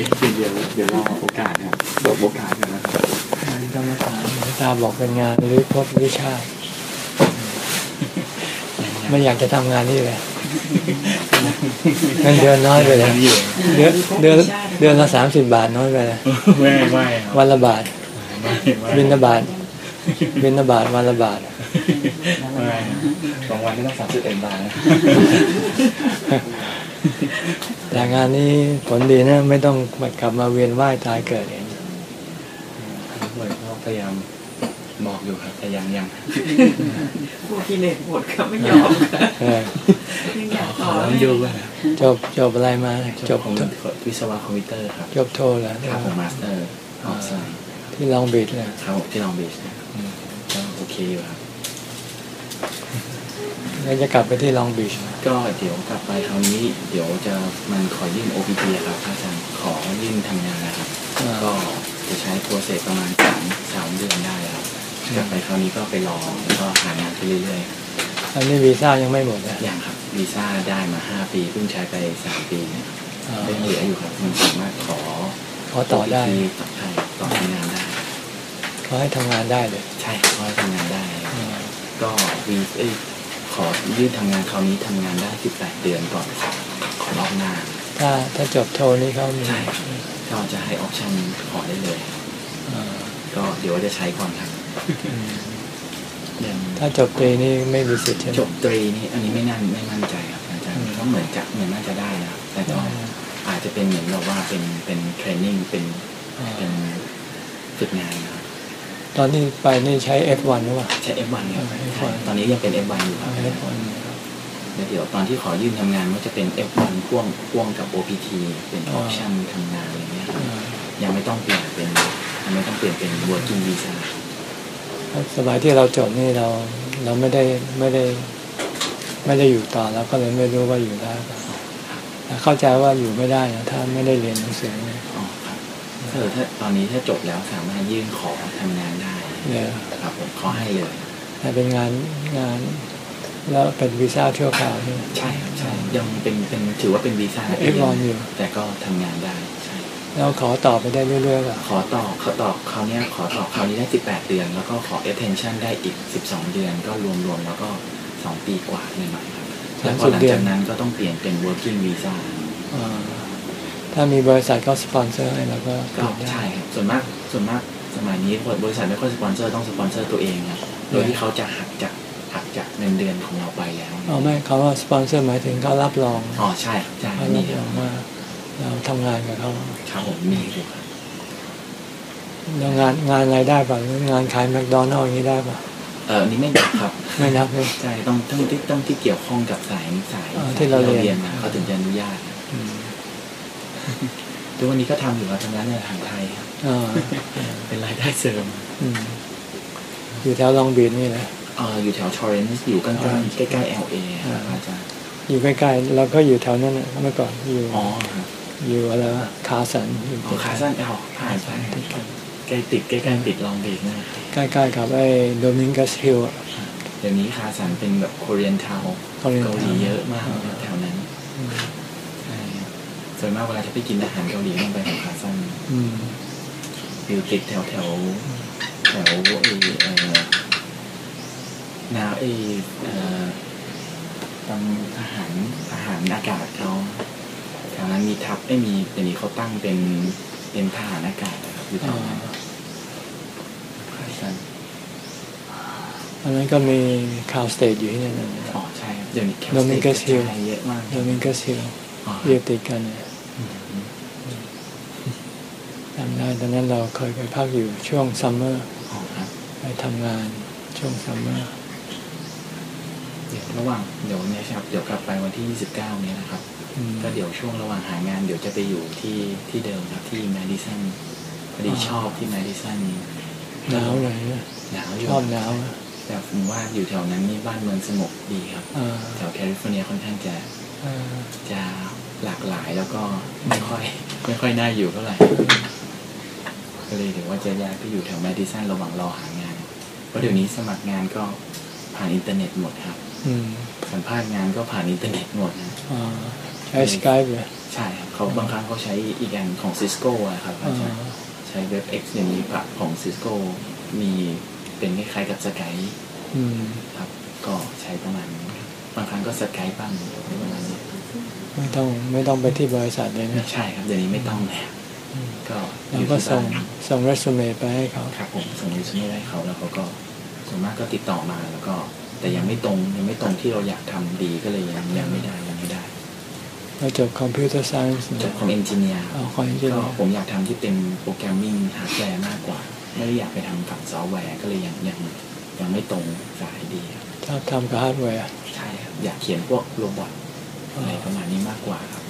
ปีปีเดียวเดี๋ยวรอโอกาสครับบอกโอกาสกันนะครับงานกรรมฐานหลวงตาบอกเป็นงานหรือพบวิชาติไม่อยากจะทำงานนี่เลยเงินเดือนน้อยไปเลยเดือนเดือนเดือนละสามสิบบาทน้อยไปเลยไม่ไม่ครับวันละบาทไม่ไม่บินละบาทบินละบาทวันละบาทไม่สองวันก็ต้องสามสิบเอ็ดบาทนะ แต่งานนี้ผลดีนะ ไม่ต้องมากลับมาเวียนว่ายตายเกิดเองเลยก็พยายามบอกอยู่ครับแต่ยังยังพวกกิเลสหมดครับไม่ยอมค่ะเออยังอยากขต่ออต้องดูว่าจบจบอะไรมาเนี่ยจจบบของวิศวะคอมพิวเตอร์ครับจบโทแล้วครับผมมาสเตอร์ออฟไซน์ที่ลองบีดเลยครับผมที่ลองบีชนะก็โอเคอยู่ครับ แล้วจะกลับไปที่ลองบีชก็เดี๋ยวกลับไปคราวนี้ เดี๋ยวจะมันขอยื่น OPT อะครับอาจารย์ขอยื่นทำงานนะครับ ก็จะใช้โปรเซสประมาณสามสามเดือนได้ครับกลับไปคราวนี้ก็ไปรอแล้วก็หางานไปเรื่อยอันนี้วีซ่ายังไม่หมดนะๆอย่างครับวีซ่าได้มาห้าปีเพิ่งใช้ไปสามปีเนี่ยอ่ายังเหลืออยู่ครับมันสามารถขอขอต่อได้ OPT ต่อให้ต่อทำงานได้เขาให้ทำงานได้เลย ใช่ขอให้ทำงานได้อ่าก็วีเอยขอยื่นทำงานคราวนี้ทำงานได้สิบแปดเดือนก่อนขอรอบหน้า ถ้าถ้าจบโทนี่เขามีใช่ก็จะให้ออปชั่นขอได้เลยก็เดี๋ยวจะใช้ก่อนครับถ้าจบตรีนี่ไม่มีสิทธิ์ใช่ไหมจบตรีนี่อันนี้ไม่นั่นไม่มั่นใจครับอาจารย์ก็เหมือนจะเหมือนน่าจะได้นะครับแต่ก็อาจจะเป็นเหมือนแบบว่าเป็นเป็นเทรนนิ่งเป็นเป็นฝึกงานนะครับ ตอนที่ไปนี่ใช้ F1 หรือเปล่าใช้ F1 ครับอ่า F1 ใช่ตอนนี้ยังเป็น F1 อยู่ครับ F1 แล้วเดี๋ยวตอนที่ขอยื่นทำงานก็จะเป็น F1 พ่วงพ่วงกับ OPT เป็นออปชั่นทำงานอะไรเงี้ยครับอ่ายังไม่ต้องเปลี่ยนเป็นยังไม่ต้องเปลี่ยนเป็น working visa สมัยที่เราจบนี่เราเราไม่ได้ไม่ได้ ไม่ได้อยู่ต่อแล้วก็เลยไม่รู้ว่าอยู่ได้หรือเปล่าแต่เข้าใจว่าอยู่ไม่ได้นะถ้าไม่ได้เรียนหนังสือเนี่ยอ๋อครับ เออถ้าตอนนี้ถ้าจบแล้วสามารถยื่นขอทำงานได้เนี่ยครับผมขอให้เลยแต่เป็นงานงานแล้วเป็นวีซ่าชั่วคราวนี่ใช่ครับใช่ยังเป็นเป็นถือว่าเป็นวีซ่าเอฟวันอยู่แต่ก็ทำงานได้ใช่แล้วขอต่อไปได้เรื่อยๆป่ะขอต่อขอต่อคราวเนี้ยขอต่อคราวนี้ได้18เดือน แล้วก็ขอ attention ได้อีก12เดือนก็รวมๆแล้วก็2ปีกว่าหน่อยๆครับแล้วพอหลังจากนั้นก็ต้องเปลี่ยนเป็น working visa อ่า ถ้ามีบริษัทก็สปอนเซอร์ให้เราก็เปก็ลี่ยนได้ใช่ครับส่วนมากส่วนมากสมัยนี้บริษัทไม่ค่อยสปอนเซอร์ต้องสปอนเซอร์ตัวเองครับโดยที่เขาจะหักจากหักจากเงินเดือนของเราไปแล้วอ๋อไม่เขาว่าสปอนเซอร์หมายถึงเขารับรองอ๋อใช่ครับใช่เขามีรับครรัอบงว่าเราทำงานกับเขาครับผมมีอยู่ครับแล้วงานงานอะไรได้ป่ะหรืองานขายแมคโดนัลล์อย่างนี้ได้ป่ะเอออันนี้ไม่นับครับ ไม่นับเลยใช่ต้องต้องที่ต้องที่เกี่ยวข้องกับสายสายอ่าสายที่เราเรียนนะเขาถึงจะอนุญาตอืม ทุกวันนี้ก็ทำอยู่ครับทำร้านในอาหารไทยครับอ่าเป็นรายได้เสริมอืมอยู่แถวลองบีนนี่แหละเอออยู่แถวชอร์เรนส์อยู่ใกล้อ่าๆใกล้ๆ LA ครับอ่าอาจารย์อยู่ใกล้ๆเราก็อยู่แถวนั้นน่ะเมื่อก่อนอยู่อ๋อครับอยู่อะไรวะคาสันอยู่อ๋อคาซันเอลผ่านไปใกล้ติดใกล้ๆติดลองบีกนะครับใกล้ๆกับไอ้โดมิงกัสฮิลเดี๋ยวนี้คาซันเป็นแบบโคเรียนทาว Korean เกาหลี town เยอะมากครับแถวนั้นใช่ครับ ส่วนมากเวลาจะไปกินอาหารเกาหลีต้องไปของคาซันอืมอยู่ติดแถวแถวแถวไอ้เอ่อแนวไอ้เอ่อตำอาหารอาหารอากาศเขาแถวนั้นมีทับไม่มีเดี๋ยวนี้เขาตั้งเป็นเป็นทหารอากาศนะครับอยู่แถอ่าวนั้นคาซันอันนั้นก็มีคาวสเตทอยู่ที่นั่นนะอ๋อใช่ครับเดี๋ยวนี้แคป Dominguez สเต Hill ใช่เยอะมากโดมิงกัสฮิลอ๋อเรียบติดกันเนี่ยอืม จำได้ตอนนั้นเราเคยไปพักอยู่ช่วงซัมเมอร์อ๋อครับไปทำงานช่วงซัมเมอร์เดี๋ยวระหว่างเดี๋ยวเนี่ยครับ เดี๋ยวกลับไปวันที่ 29เนี่ยนะครับอืมก็เดี๋ยวช่วงระหว่างหางานเดี๋ยวจะไปอยู่ที่ที่เดิมครับที่แมดิสันพอดีชอบที่แมดิสันหนาวหน่อยนะหนาวอยู่ชอบหนาวอะแต่ผมว่าอยู่แถวนั้นนี่บ้านเมืองสงบดีครับอ่าแถวแคลิฟอร์เนียค่อนข้างจะอ่าจะ หลากหลายแล้วก็ไม่ค่อยไม่ค่อยน่าอยู่เท่าไหร่ก็เลยถือว่าจะย้ายไปอยู่แถวแมดิสันระหว่างรอหางาน เพราะเดี๋ยวนี้สมัครงานก็ผ่านอินเทอร์เน็ตหมดครับ อืมสัมภาษณ์งานก็ผ่านอินเทอร์เน็ตหมดนะอ่าใช้ Skype เลยใช่ครับเขาบางครั้งเขาใช้อีกอันของ Cisco ครับอ๋อใช่ใช้ WebEx อย่างนี้ผักของ Cisco มีเป็นคล้ายๆกับ Skype อืมครับ ก็ใช้ประมาณนี้ครับบางครั้งก็ Skype บ้างประมาณนี้ ไม่ต้องไม่ต้องไปที่บริษัทเลยนะใช่ครับเดี๋ยวนี้ไม่ต้องแล้วก็อเราอยู่ที่บ้านก็ส่งส่ไปให้เขาครับผมส่งรีสูเม่ให้เขาแล้วเขาก็ส่วนมากก็ติดต่อมาแล้วก็ แต่ยังไม่ตรงยังไม่ตรงที่เราอยากทำดีก็เลยยังยังไม่ได้ยังไม่ได้เราจบ computer science จบของ engineer เอาคอยจริงก็ผมอยากทำที่เป็น programming hardware มากกว่า ไม่ได้อยากไปทำฝั่งซอฟต์แวร์ก็เลยยังยังยังไม่ตรงสายดีครับชอบทำกับฮาร์ดแวร์ใช่ครับอยากเขียนพวก robot อะไรประมาณนี้มากกว่าครับ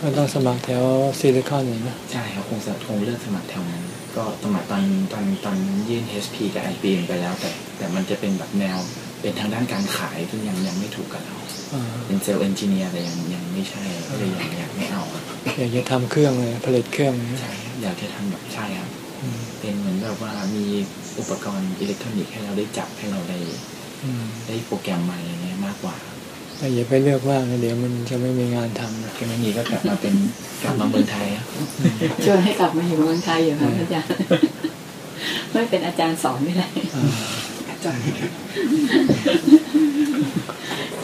ก็ต้องสมัครแถว Silicon เลยนะใช่ครับคงจะคงเลือกสมัครแถวนั้น ก็สมัครตอนตอนตอนยื่น HP กับ IBM ไปแล้ว แต่แต่มันจะเป็นแบบแนวเป็นทางด้านการขายที่ยังยังไม่ถูกกับเราอ่าเป็น sales engineer แต่ยังยังไม่ใช่ก็เลยยังอยากไม่เอาครับอยากจะทำเครื่องเลยผลิตเครื่องนะใช่ครับอยากจะทำแบบใช่ครับอืมเป็นเหมือนแบบว่ามีอุปกรณ์อิเล็กทรอนิกส์ให้เราได้จับให้เราได้อืมได้โปรแกรมมาอะไรเงี้ยมากกว่า แต่อย่าไปเลือกมากนะเดี๋ยวมันจะไม่มีงานทำนะคือไม่มีก็กลับมาเป็นกลับมาเมืองไทยครับชวนให้กลับมาอยู่เมืองไทยอยู่ครับอาจารย์ไม่เป็นอาจารย์สอนไม่ได้อ่าอาจารย์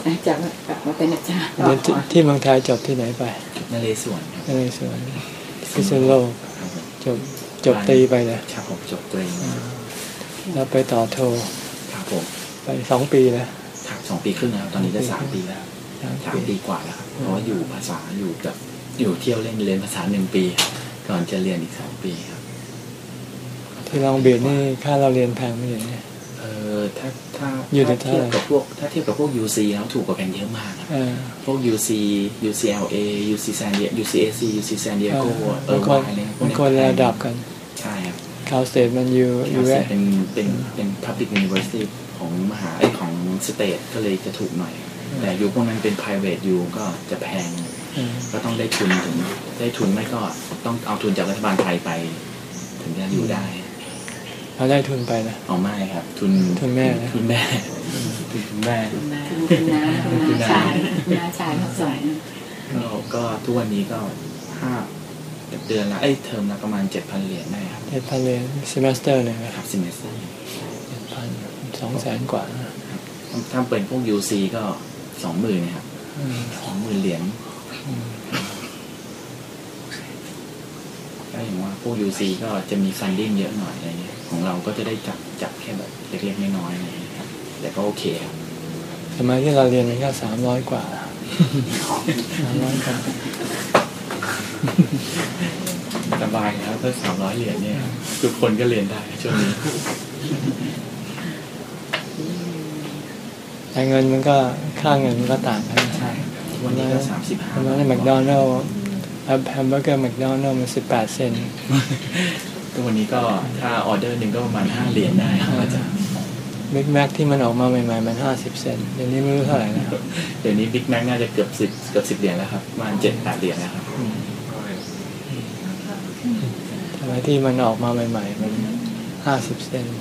อาจารย์กลับมาเป็นอาจารย์เรียนที่ที่เมืองไทยจบที่ไหนไปนเรศวรครับในสวนพิษณุโลกครับผมจบจบตรีไปเลยครับผมจบตรีมาแล้วไปต่อโทครับผมไปสองปีแล้วครับ สองปีครึ่งแล้วตอนนี้จะสามปีแล้วสามสามปีปีกว่าแล้วครับเพราะว่าอยู่ภาษาอยู่กับอยู่เที่ยวเล่นเรียนภาษาหนึ่งปี ก่อนจะเรียนอีกสองปีครับที่ลองเบียดนี่ค่าเราเรียนแพงไม่ใช่ไหมเออถ้าถ้าอยู่ในถ้าเทียบเท่าไหร่กับพวกถ้าเทียบกับพวก UC แล้วถูกกว่ากันเยอะมากครับเออพวก UC UCLA UC San Diego UCSC UC San Diego เอมัอนคนวายอะไรพวมักนเนี้ยคนระดับกัน ใช่ครับคาวสเตทมันอยู่อแคยู่ลแวเซียเป็นเป็นเป็น public university ของมหาไอยของ state ก็เลยจะถูกหน่อย แต่อยู่พวกนั้นเป็น private อยู่ก็จะแพงเออก็ต้องได้ทุนถึงได้ทุนไม่ก็ต้องเอาทุนจากรัฐบาลไทยไป ถึงจะอยู่ได้เราได้ทุนไปนะเอาไม่ครับ ทุนทุนแม่นะทุนแม่ทุนแม่คุณน้าคุณน้าคุณน้าชายคุณน้าชายเขาสอนก็ก็ทุกวันนี้ก็ห้าเดือนละเอ้ยเทอมละประมาณเจ็ดพันเหรียญได้ครับเจ็ดพันเหรียญ semester หนึ่งนะคครับ semester เจ็ดพันสองแสนกว่านะ ถ้าเป็นพวก UC ก็สองหมื่นนะครับอืมสองหมื่นเหรียญอืมก็อย่างว่าพวก UC ก็จะมี funding เยอะหน่อยอะไรเงี้ยของเราก็จะได้จับจับแค่แบบเล็กๆน้อยๆอะไรเงี้ยครับแต่ก็โอเคครับสมัยที่เราเรียนมันก็สามร้อยกว่าสามร้อยกว่าสบายแล้วถ้าสามร้อยเหรียญเนี่ยทุกคนก็เรียนได้ช่วงนี้ แต่เงินมันก็ค่าเงินมันก็ต่างกันนะใช่วันนี้ก็สามสิบห้าสมัยนัลล์แฮมเบอร์เกอร์แมคโดนัลล์มันสิบแปดเซนต์ก็วันนี้ก็ถ้าออเดอร์หนึ่งก็ประมาณห้าเหรียญได้ครับอาจารย์ Big Mac ที่มันออกมาใหม่ๆมันห้าสิบเซนต์เดี๋ยวนี้ไม่รู้เท่าไหร่นะเดี๋ยวนี้บิ๊กแม็กน่าจะเกือบสิบเกือบสิบเหรียญแล้วครับประมาณเจ็ดแปดเหรียญแล้วครับสมัยที่มันออกมาใหม่ ๆ มันห้าสิบเซนต์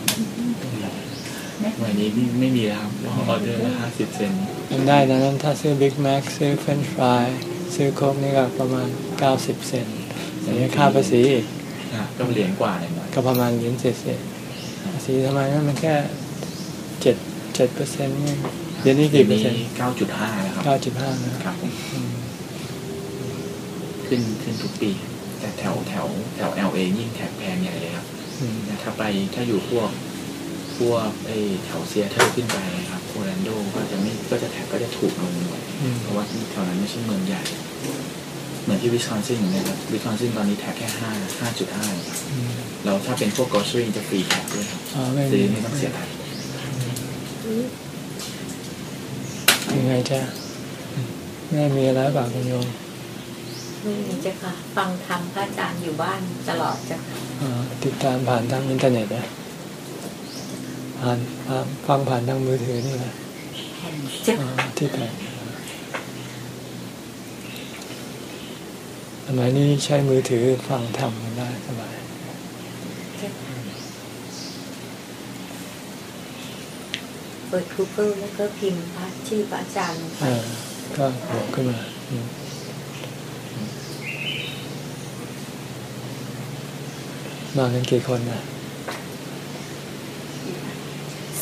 วันนี้ไม่ไม่มีแล้วครับออเดอร์ละห้าสิบเซนต์มันได้ดังนั้นถ้าซื้อ Big Mac ซื้อ french friesซื้อ Coke นี่ก็ประมาณเก้าสิบเซนต์อย่างนี้ค่าภาษีอีกอะก็เหรียญกว่าหน่อยก็ประมาณเหรียญเศษๆภาษีสมัยนั้นมันแค่เจ็ดเจ็ดเปอร์เซ็นต์นี่เดี๋ยวนี้เดี๋ยกี่วเปอร์เซ็นต์เก้าจุดห้าแล้วครับเก้าจุดห้านะครับผมอืมขึ้นขึ้นทุกปี แต่แถวแถวแถว LA ยิ่งแถบแพงใหญ่เลยครับอืมแต่ถ้าไปถ้าอยู่พวก พวกไอ้แถวเซียเทอร์ขึ้นไปครับโอแลนโดก็จะไม่ก็จะแถบก็จะถูกลงหน่อยอืมเพราะว่าแถวนั้นไม่ใช่เมืองใหญ่ เหมือนที่วิสคอนซินนะครับวิสคอนซินตอนนี้ tax แค่ห้าห้าจุดห้าครับอืมแล้วถ้าเป็นพวก grocery จะ free tax ด้วยครับอ๋อไม่มีซื้อไม่ต้องเสียตังค์ยังไงจ้ะแม่มีอะไรบ้างคุณโยมไม่มีเจ้าค่ะ ฟังธรรมพระอาจารย์อยู่บ้านตลอดเจ้าค่ะอ่าติดตามผ่านทางอินเทอร์เน็ตนะ ผ่านฟังผ่านทางมือถือนี่นะที่แผ่สมัยนี้ใช้มือถือฟังธรรมกันได้สบายเปิดคูเปอร์แล้วก็พิมพ์พระชื่อพระอาจารย์ก็โผล่ขึ้นมามากันกี่คนนะ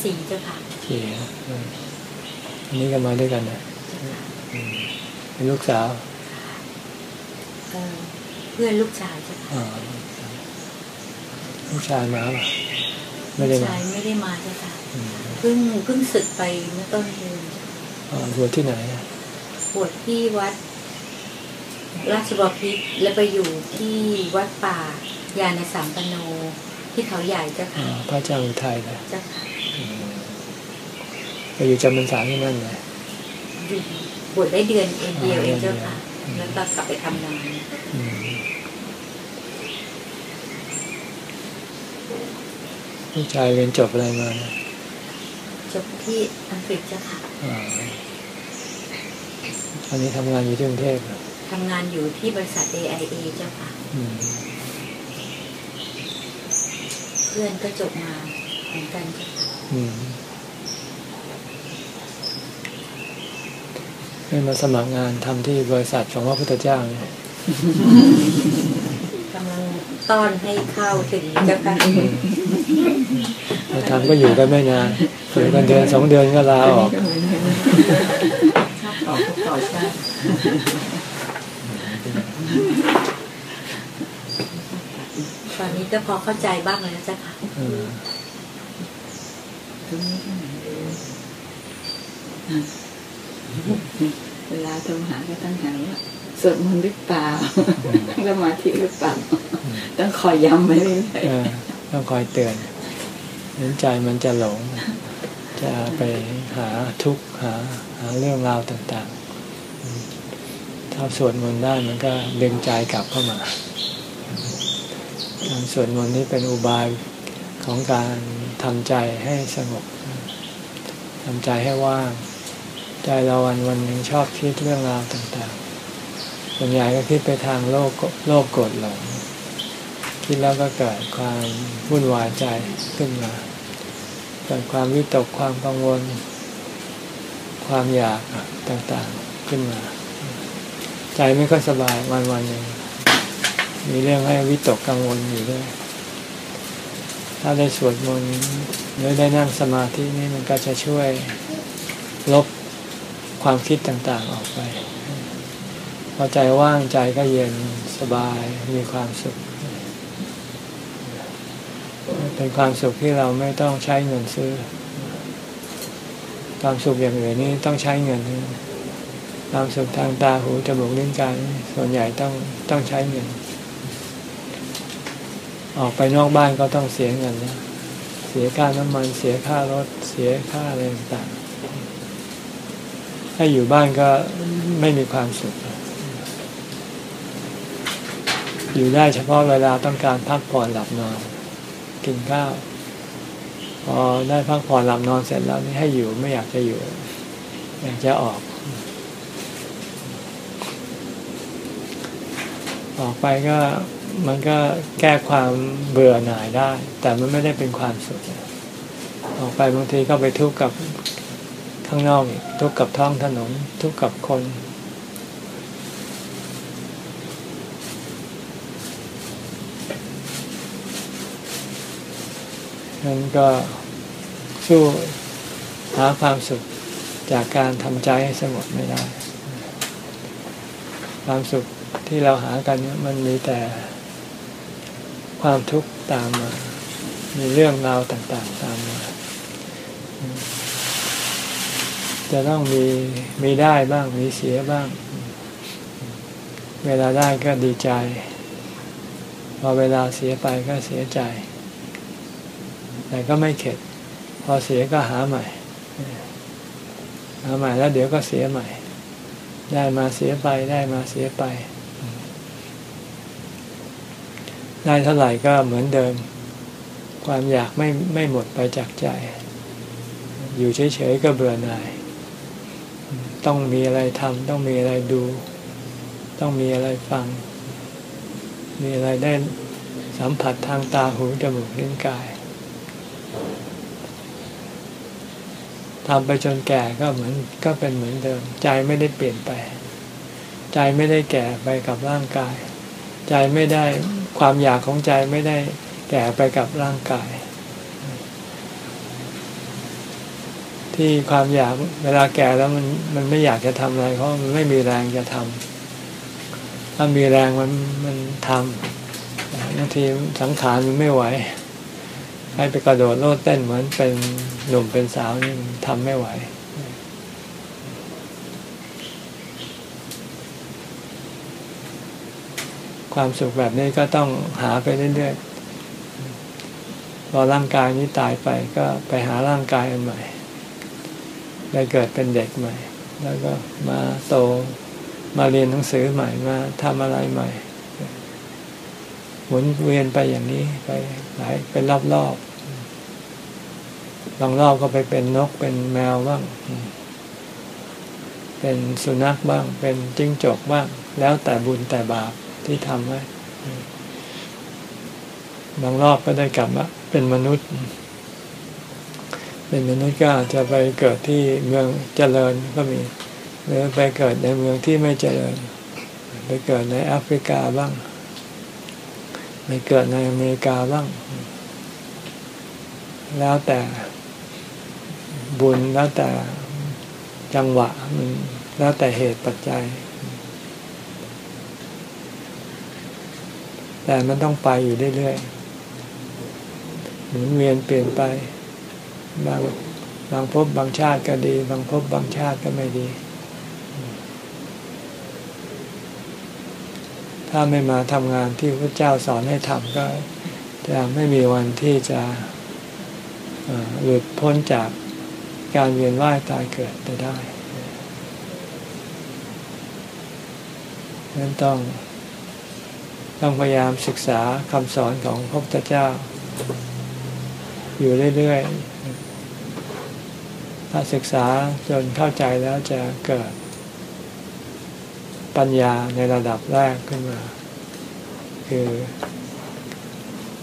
สี่เจ้าค่ะกี่นะอืมอันนี้ก็มาด้วยกันนะอืมเป็นลูกสาวเอ่อเพื่อนลูกชายเจ้าค่ะอ่าลูกชายมาป่ะไม่ลูได้กมาชายไม่ได้มาเจ้าค่ะอืมเพิ่งเพิ่งศึกไปเมื่อต้นเดือนอ่าบวชที่ไหนอะบวชที่วัด ราชบพิตรแล้วไปอยู่ที่วัดป่ายานสามปโนที่เขาใหญ่เจ้าอ่าค่ะพระเจ้าอุทัยนะเจ้าค่ะ ไปอยู่จำพรรษาที่นั่นเลยอยู่บวชได้เดือนเองเดียวเองเจ้าค่ะอืมแล้วก็กลับไปทำงานอืมลูกชายเรียนจบอะไรมานะจบที่อังกฤษเจ้าค่ะอ่าตอนนี้ทำงานอยู่ที่กรุงเทพเหรอทำงานอยู่ที่บริษัท AIA เจ้าค่ะอืมเพื่อนก็จบมาเหมือนกันเจ้าค่ะ อืมไม่มาสมัครงานทำที่บริษัทของพระพุทธเจ้าเนี่ยกำลังต้อนให้เข้าถึงเจ้าค่ะมาทำก็อยู่กันไม่นานอยู่กันเดือนสองเดือนก็ลาออกก็เหมือนกันชอบต่อก็ต่อชาติตอนนี้ก็พอเข้าใจบ้างแล้วเจ้าค่ะเออ ตรงนี้ก็เหมือนเดิมเวลาโทรหาก็ต้องถามว่าสวดมนต์หรือเปล่านั่งสมาธิหรือเปล่า ต้องคอยย้ำไว้เรื่อยเออต้องคอยเตือนนั้นใจมันจะหลง จะไปหาทุกข์หาหาเรื่องราวต่างๆอืมถ้าสวดมนต์ได้มันก็ดึงใจกลับเข้ามาการสวดมนต์นี้เป็นอุบาย ของการทำใจให้สงบทำใจให้ว่าง ใจเราวันวันหนึ่งชอบคิดเรื่องราวต่างๆ ส่วนใหญ่ก็คิดไปทางโลกโลภโกรธหลงคิดแล้วก็เกิดความวุ่นวายใจขึ้นมา เกิดความวิตกความกังวล ความอยากต่างๆขึ้นมา ใจไม่ค่อยสบายวันวันหนึ่งมีเรื่องให้วิตกกังวลอยู่ด้วย ถ้าได้สวดมนต์หรือได้นั่งสมาธินี่มันก็จะช่วยลบความคิดต่างๆออกไป พอใจว่างใจก็เย็นสบายมีความสุข เป็นความสุขที่เราไม่ต้องใช้เงินซื้อ ความสุขอย่างอื่นนี่ต้องใช้เงิน ความสุขทางตาหูจมูกลิ้นกายส่วนใหญ่ต้องต้องใช้เงิน ออกไปนอกบ้านก็ต้องเสียเงินนะเสียค่าน้ำมันเสียค่ารถเสียค่าอะไรต่างๆถ้าอยู่บ้านก็ไม่มีความสุข อยู่ได้เฉพาะเวลาต้องการพักผ่อนหลับนอน กินข้าวพอได้พักผ่อนหลับนอนเสร็จแล้วนี่ให้อยู่ไม่อยากจะอยู่ อยากจะออก ออกไปก็ มันก็แก้ความเบื่อหน่ายได้ แต่มันไม่ได้เป็นความสุขออกไปบางทีก็ไปทุกข์กับข้างนอกอีกทุกข์กับท้องถนนทุกข์กับคน นั้นก็สู้หาความสุขจากการทำใจให้สงบไม่ได้ ความสุขที่เราหากันเนี่ยมันมีแต่ ความทุกข์ตามมา มีเรื่องราวต่างๆตามมา จะต้องมีมีได้บ้างมีเสียบ้าง เวลาได้ก็ดีใจ พอเวลาเสียไปก็เสียใจ แต่ก็ไม่เข็ด พอเสียก็หาใหม่ หาใหม่แล้วเดี๋ยวก็เสียใหม่ ได้มาเสียไปได้มาเสียไป ได้เท่าไหร่ก็เหมือนเดิม ความอยากไม่ไม่หมดไปจากใจ อยู่เฉยๆก็เบื่อหน่าย ต้องมีอะไรทำต้องมีอะไรดู ต้องมีอะไรฟัง มีอะไรได้สัมผัสทางตาหูจมูกลิ้นกายทำไปจนแก่ก็เหมือนก็เป็นเหมือนเดิม ใจไม่ได้เปลี่ยนไป ใจไม่ได้แก่ไปกับร่างกาย ใจไม่ได้ ความอยากของใจไม่ได้แก่ไปกับร่างกาย ที่ความอยากเวลาแก่แล้วมันมันไม่อยากจะทำอะไรเพราะมันไม่มีแรงจะทำถ้ามีแรงมันมันทำบางทีสังขารมันไม่ไหวให้ไปกระโดดโลดเต้นเหมือนเป็นหนุ่มเป็นสาวนี่ทำไม่ไหว ความสุขแบบนี้ก็ต้องหาไปเรื่อยๆพอร่างกายนี้ตายไปก็ไปหาร่างกายอันใหม่ได้เกิดเป็นเด็กใหม่ แล้วก็มาโตมาเรียนหนังสือใหม่มาทำอะไรใหม่หมุนเวียนไปอย่างนี้ไปหลายเป็นรอบๆบางรอบก็ไปเป็นนกเป็นแมวบ้าง เป็นสุนัขบ้าง เป็นจิ้งจกบ้าง แล้วแต่บุญแต่บาป ที่ทำไว้ บางรอบก็ได้กลับมาเป็นมนุษย์ เป็นมนุษย์ก็อาจจะไปเกิดที่เมืองเจริญก็มี หรือไปเกิดในเมืองที่ไม่เจริญ ไปเกิดในแอฟริกาบ้าง ไปเกิดในอเมริกาบ้าง แล้วแต่บุญแล้วแต่จังหวะมันแล้วแต่เหตุปัจจัย แต่มันต้องไปอยู่เรื่อยๆหมุนเวียนเปลี่ยนไป บางบางพบบางชาติก็ดี บางพบางชาติก็ไม่ดี ถ้าไม่มาทำงานที่พระเจ้าสอนให้ทำก็จะไม่มีวันที่จะหลุดพ้นจากการเวียนว่ายตายเกิดไปได้นั้นต้อง ต้องพยายามศึกษาคำสอนของพระพุทธเจ้า อยู่เรื่อยๆ ถ้าศึกษาจนเข้าใจแล้วจะเกิดปัญญาในระดับแรกขึ้นมา คือ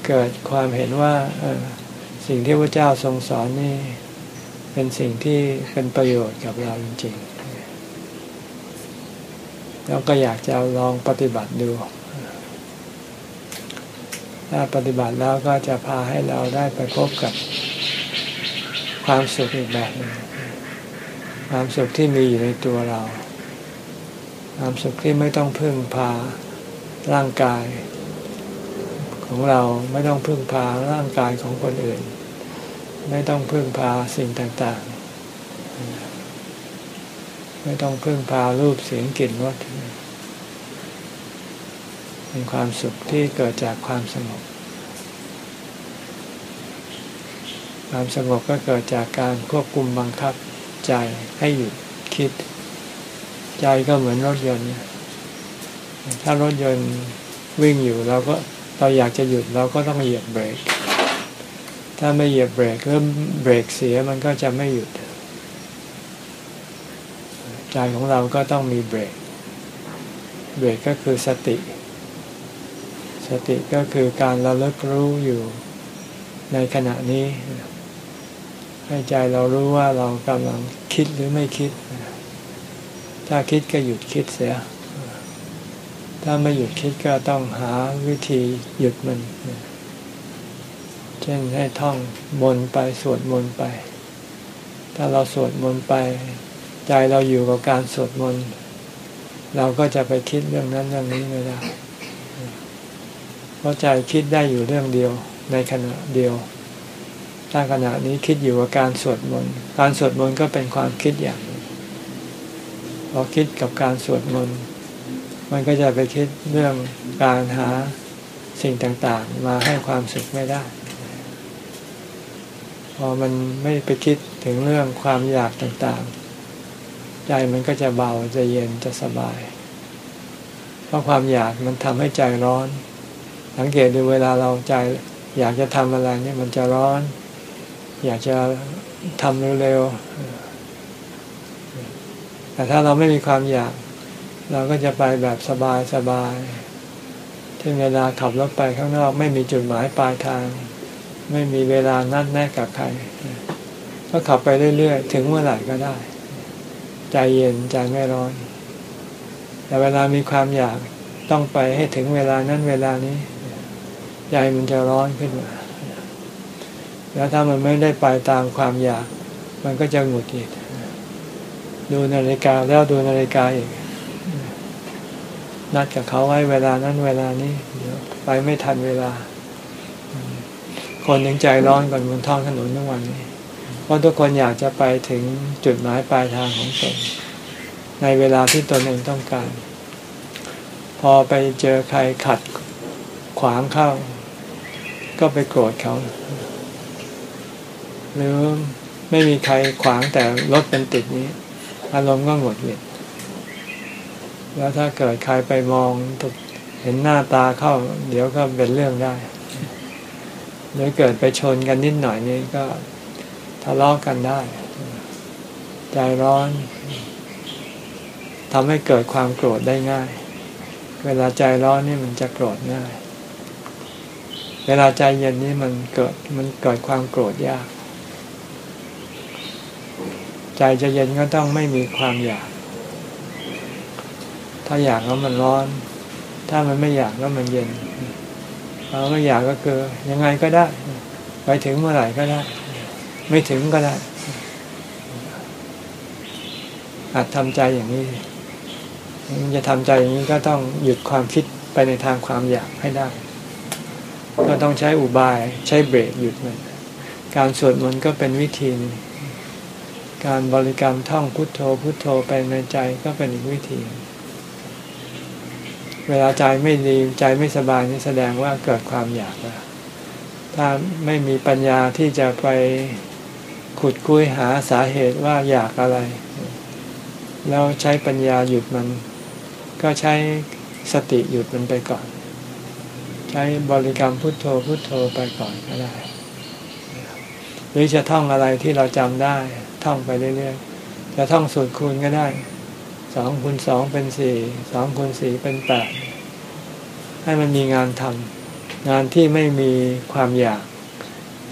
เกิดความเห็นว่าสิ่งที่พระเจ้าทรงสอนนี่ เป็นสิ่งที่เป็นประโยชน์กับเราจริงๆ แล้วก็อยากจะลองปฏิบัติดู ถ้าปฏิบัติแล้วก็จะพาให้เราได้ไปพบกับความสุขอีกแบบหนึ่งความสุขที่มีอยู่ในตัวเรา ความสุขที่ไม่ต้องพึ่งพาร่างกาย ของเราไม่ต้องพึ่งพาร่างกายของคนอื่น ไม่ต้องพึ่งพาสิ่งต่างๆ ไม่ต้องพึ่งพารูปเสียงกลิ่นรส เป็นความสุขที่เกิดจากความสงบ ความสงบก็เกิดจากการควบคุมบังคับใจให้หยุดคิด ใจก็เหมือนรถยนต์ ถ้ารถยนต์วิ่งอยู่เราก็เราอยากจะหยุดเราก็ต้องเหยียบเบรก ถ้าไม่เหยียบเบรกแล้วเบรกเสียมันก็จะไม่หยุด ใจของเราก็ต้องมีเบรก เบรกก็คือสติ สติก็คือการระลึกรู้อยู่ในขณะนี้ ให้ใจเรารู้ว่าเรากำลังคิดหรือไม่คิด ถ้าคิดก็หยุดคิดเสีย ถ้าไม่หยุดคิดก็ต้องหาวิธีหยุดมัน เช่นให้ท่องมนไปสวดมนไป ถ้าเราสวดมนไป ใจเราอยู่กับการสวดมนเราก็จะไปคิดเรื่องนั้นเรื่องนี้ไม่ได้ เพราะใจคิดได้อยู่เรื่องเดียวในขณะเดียวถ้าขณะนี้คิดอยู่กับการสวดมนต์ การสวดมนต์ก็เป็นความคิดอย่างพอคิดกับการสวดมนต์ มันก็จะไปคิดเรื่องการหาสิ่งต่างๆ มาให้ความสุขไม่ได้ พอมันไม่ไปคิดถึงเรื่องความอยากต่างๆ ใจมันก็จะเบาจะเย็นจะสบาย เพราะความอยากมันทำให้ใจร้อน สังเกตดูเวลาเราใจอยากจะทำอะไรเนี่ยมันจะร้อน อยากจะทำเร็วๆแต่ถ้าเราไม่มีความอยาก เราก็จะไปแบบสบายสบายที่เวลาขับรถไปข้างนอก ไม่มีจุดหมายปลายทาง ไม่มีเวลานัดแนะกับใคร ก็ขับไปเรื่อยๆ ถึงเมื่อไหร่ก็ได้ ใจเย็นใจไม่ร้อน แต่เวลามีความอยากต้องไปให้ถึงเวลานั้นเวลานี้ ใจมันจะร้อนขึ้นมา แล้วถ้ามันไม่ได้ไปตามความอยาก มันก็จะหงุดหงิดดูนาฬิกาแล้วดูนาฬิกาอีก นัดกับเขาไว้เวลานั้นเวลานี้เดี๋ยวไปไม่ทันเวลา คนยังใจร้อนก่อนบนท้องถนนทุกวันนี้ เพราะทุกคนอยากจะไปถึงจุดหมายปลายทางของตนในเวลาที่ตนเองต้องการ พอไปเจอใครขัดขวางเข้า ก็ไปโกรธเขาหรือไม่มีใครขวางแต่รถเป็นติดนี้ อารมณ์ก็หงุดหงิดแล้วถ้าเกิดใครไปมองเห็นหน้าตาเข้า เดี๋ยวก็เป็นเรื่องได้หรือเกิดไปชนกันนิดหน่อยนี้ก็ทะเลาะกันได้ ใจร้อนทำให้เกิดความโกรธได้ง่าย เวลาใจร้อนนี่มันจะโกรธง่าย เวลาใจเย็นนี่มันเกิดมันเกิดความโกรธยาก ใจจะเย็นก็ต้องไม่มีความอยาก ถ้าอยากแล้วมันร้อน ถ้ามันไม่อยากแล้วมันเย็นเราไม่อยากก็คือ ยังไงก็ได้ ไปถึงเมื่อไหร่ก็ได้ ไม่ถึงก็ได้อาจทำใจอย่างนี้จะทำใจอย่างนี้ก็ต้องหยุดความคิดไปในทางความอยากให้ได้ ก็ต้องใช้อุบายใช้เบรกหยุดมันการสวดมนต์ก็เป็นวิธี การบริกรรมท่องพุทโธพุทโธไปในใจก็เป็นอีกวิธี เวลาใจไม่ดีใจไม่สบายนี่แสดงว่าเกิดความอยากแล้วถ้าไม่มีปัญญาที่จะไปขุดคุยหาสาเหตุว่าอยากอะไร แล้วใช้ปัญญาหยุดมัน ก็ใช้สติหยุดมันไปก่อน ช้บริกรรมพุทโธพุทโธไปก่อนก็ได้ หรือจะท่องอะไรที่เราจำได้ ท่องไปเรื่อยๆ จะท่องสูตรคูณก็ได้สองคูณสองเป็นสี่สองคูณสี่เป็นแปดให้มันมีงานทำงานที่ไม่มีความอยาก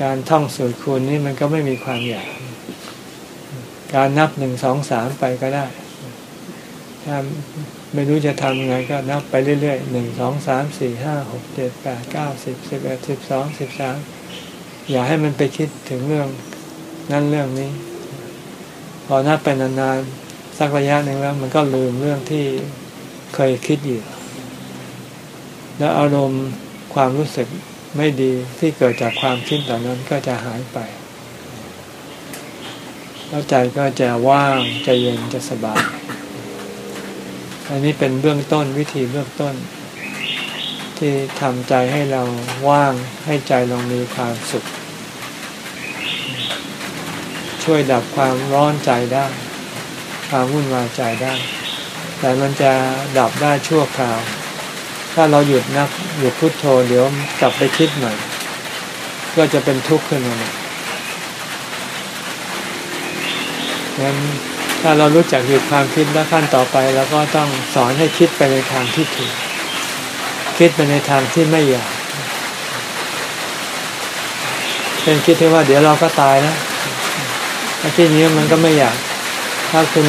การท่องสูตรคูณนี่มันก็ไม่มีความอยาก การนับหนึ่งสองสามไปก็ได้ถ้า ไม่รู้จะทำไงก็นับไปเรื่อยๆหนึ่งสองสามสี่ห้าหกเจ็ดแปดเก้าสิบสิบเอ็ดสิบสองสิบสามอย่าให้มันไปคิดถึงเรื่องนั่นเรื่องนี้ พอนับไปนานๆสักระยะหนึ่งแล้ว มันก็ลืมเรื่องที่เคยคิดอยู่ แล้วอารมณ์ความรู้สึกไม่ดีที่เกิดจากความคิดต่อนั้นก็จะหายไป แล้วใจก็จะว่างใจเย็นจะสบาย อันนี้เป็นเบื้องต้นวิธีเบื้องต้น ที่ทำใจให้เราว่างให้ใจเรามีความสุข ช่วยดับความร้อนใจได้ ความวุ่นวายใจได้ แต่มันจะดับได้ชั่วคราว ถ้าเราหยุดนับหยุดพุดโทโธเดี๋ยวกลับไปคิดใหม่ก็จะเป็นทุกข์ขึ้นมางั้น ถ้าเรารู้จักหยุดความคิดแล้วขั้นต่อไปเราก็ต้องสอนให้คิดไปในทางที่ถูก คิดไปในทางที่ไม่อยากเป็นคิดที่ว่าเดี๋ยวเราก็ตายแล้วถ้าคิดนี้มันก็ไม่อยาก ถ้าคุณ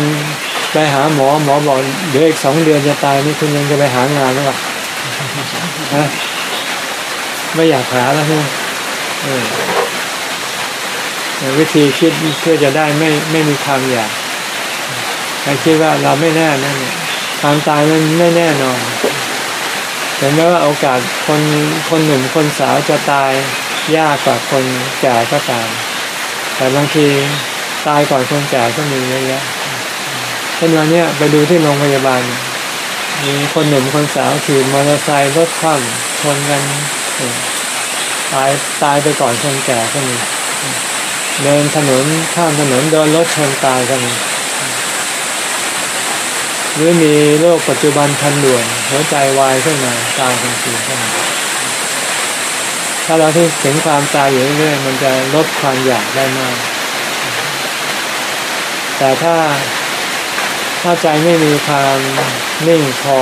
ไปหาหมอหมอบอกเดี๋ยวอีกสองเดือนจะตายนี่คุณยังจะไปหางานหรือเปล่าไม่อยากหาแล้วใช่ไหมวิธีคิดเพื่อจะได้ไม่ไม่มีความอยาก ใครคิดว่าเราไม่แน่นั่นความตายมันไม่แน่นอนเห็นไหมว่าโอกาสคนคนหนุ่มคนสาวจะตายยากกว่าคนแก่ก็ตาม แต่บางทีตายก่อนคนแก่ก็มีเยอะแยะเช่นวันนี้ไปดูที่โรงพยาบาล มีคนหนุ่มคนสาวขี่มอเตอร์ไซค์รถคว่ำชนกันตายตายไปก่อนคนแก่ก็มีเดินถนนข้ามถนนโดนรถชนตายก็มี หรือมีโรคปัจจุบันทันด่วนหัวใจวายขึ้นมาตายทันทีขึ้นมาถ้าเราที่ถึงความตายอยู่เรื่อยๆมันจะลดความอยากได้มาก แต่ถ้าถ้าใจไม่มีความนิ่งพอ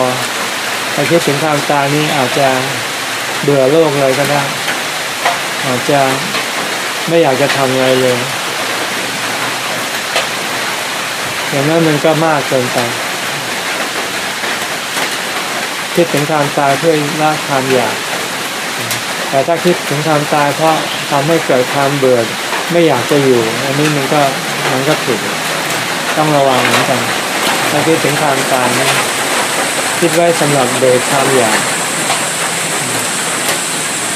ไปคิดถึงความตายนี้อาจจะเบื่อโลกเลยก็ได้ อาจจะไม่อยากจะทำอะไรเลยอย่างนั้นมันก็มากเกินไป คิดถึงความตายเพื่อละความอยาก แต่ถ้าคิดถึงความตายเพราะทำให้เกิดความเบื่อไม่อยากจะอยู่ อันนี้มันก็มันก็ผิดต้องระวังเหมือนกัน ถ้าคิดถึงความตายคิดไว้สำหรับเบรกความอยาก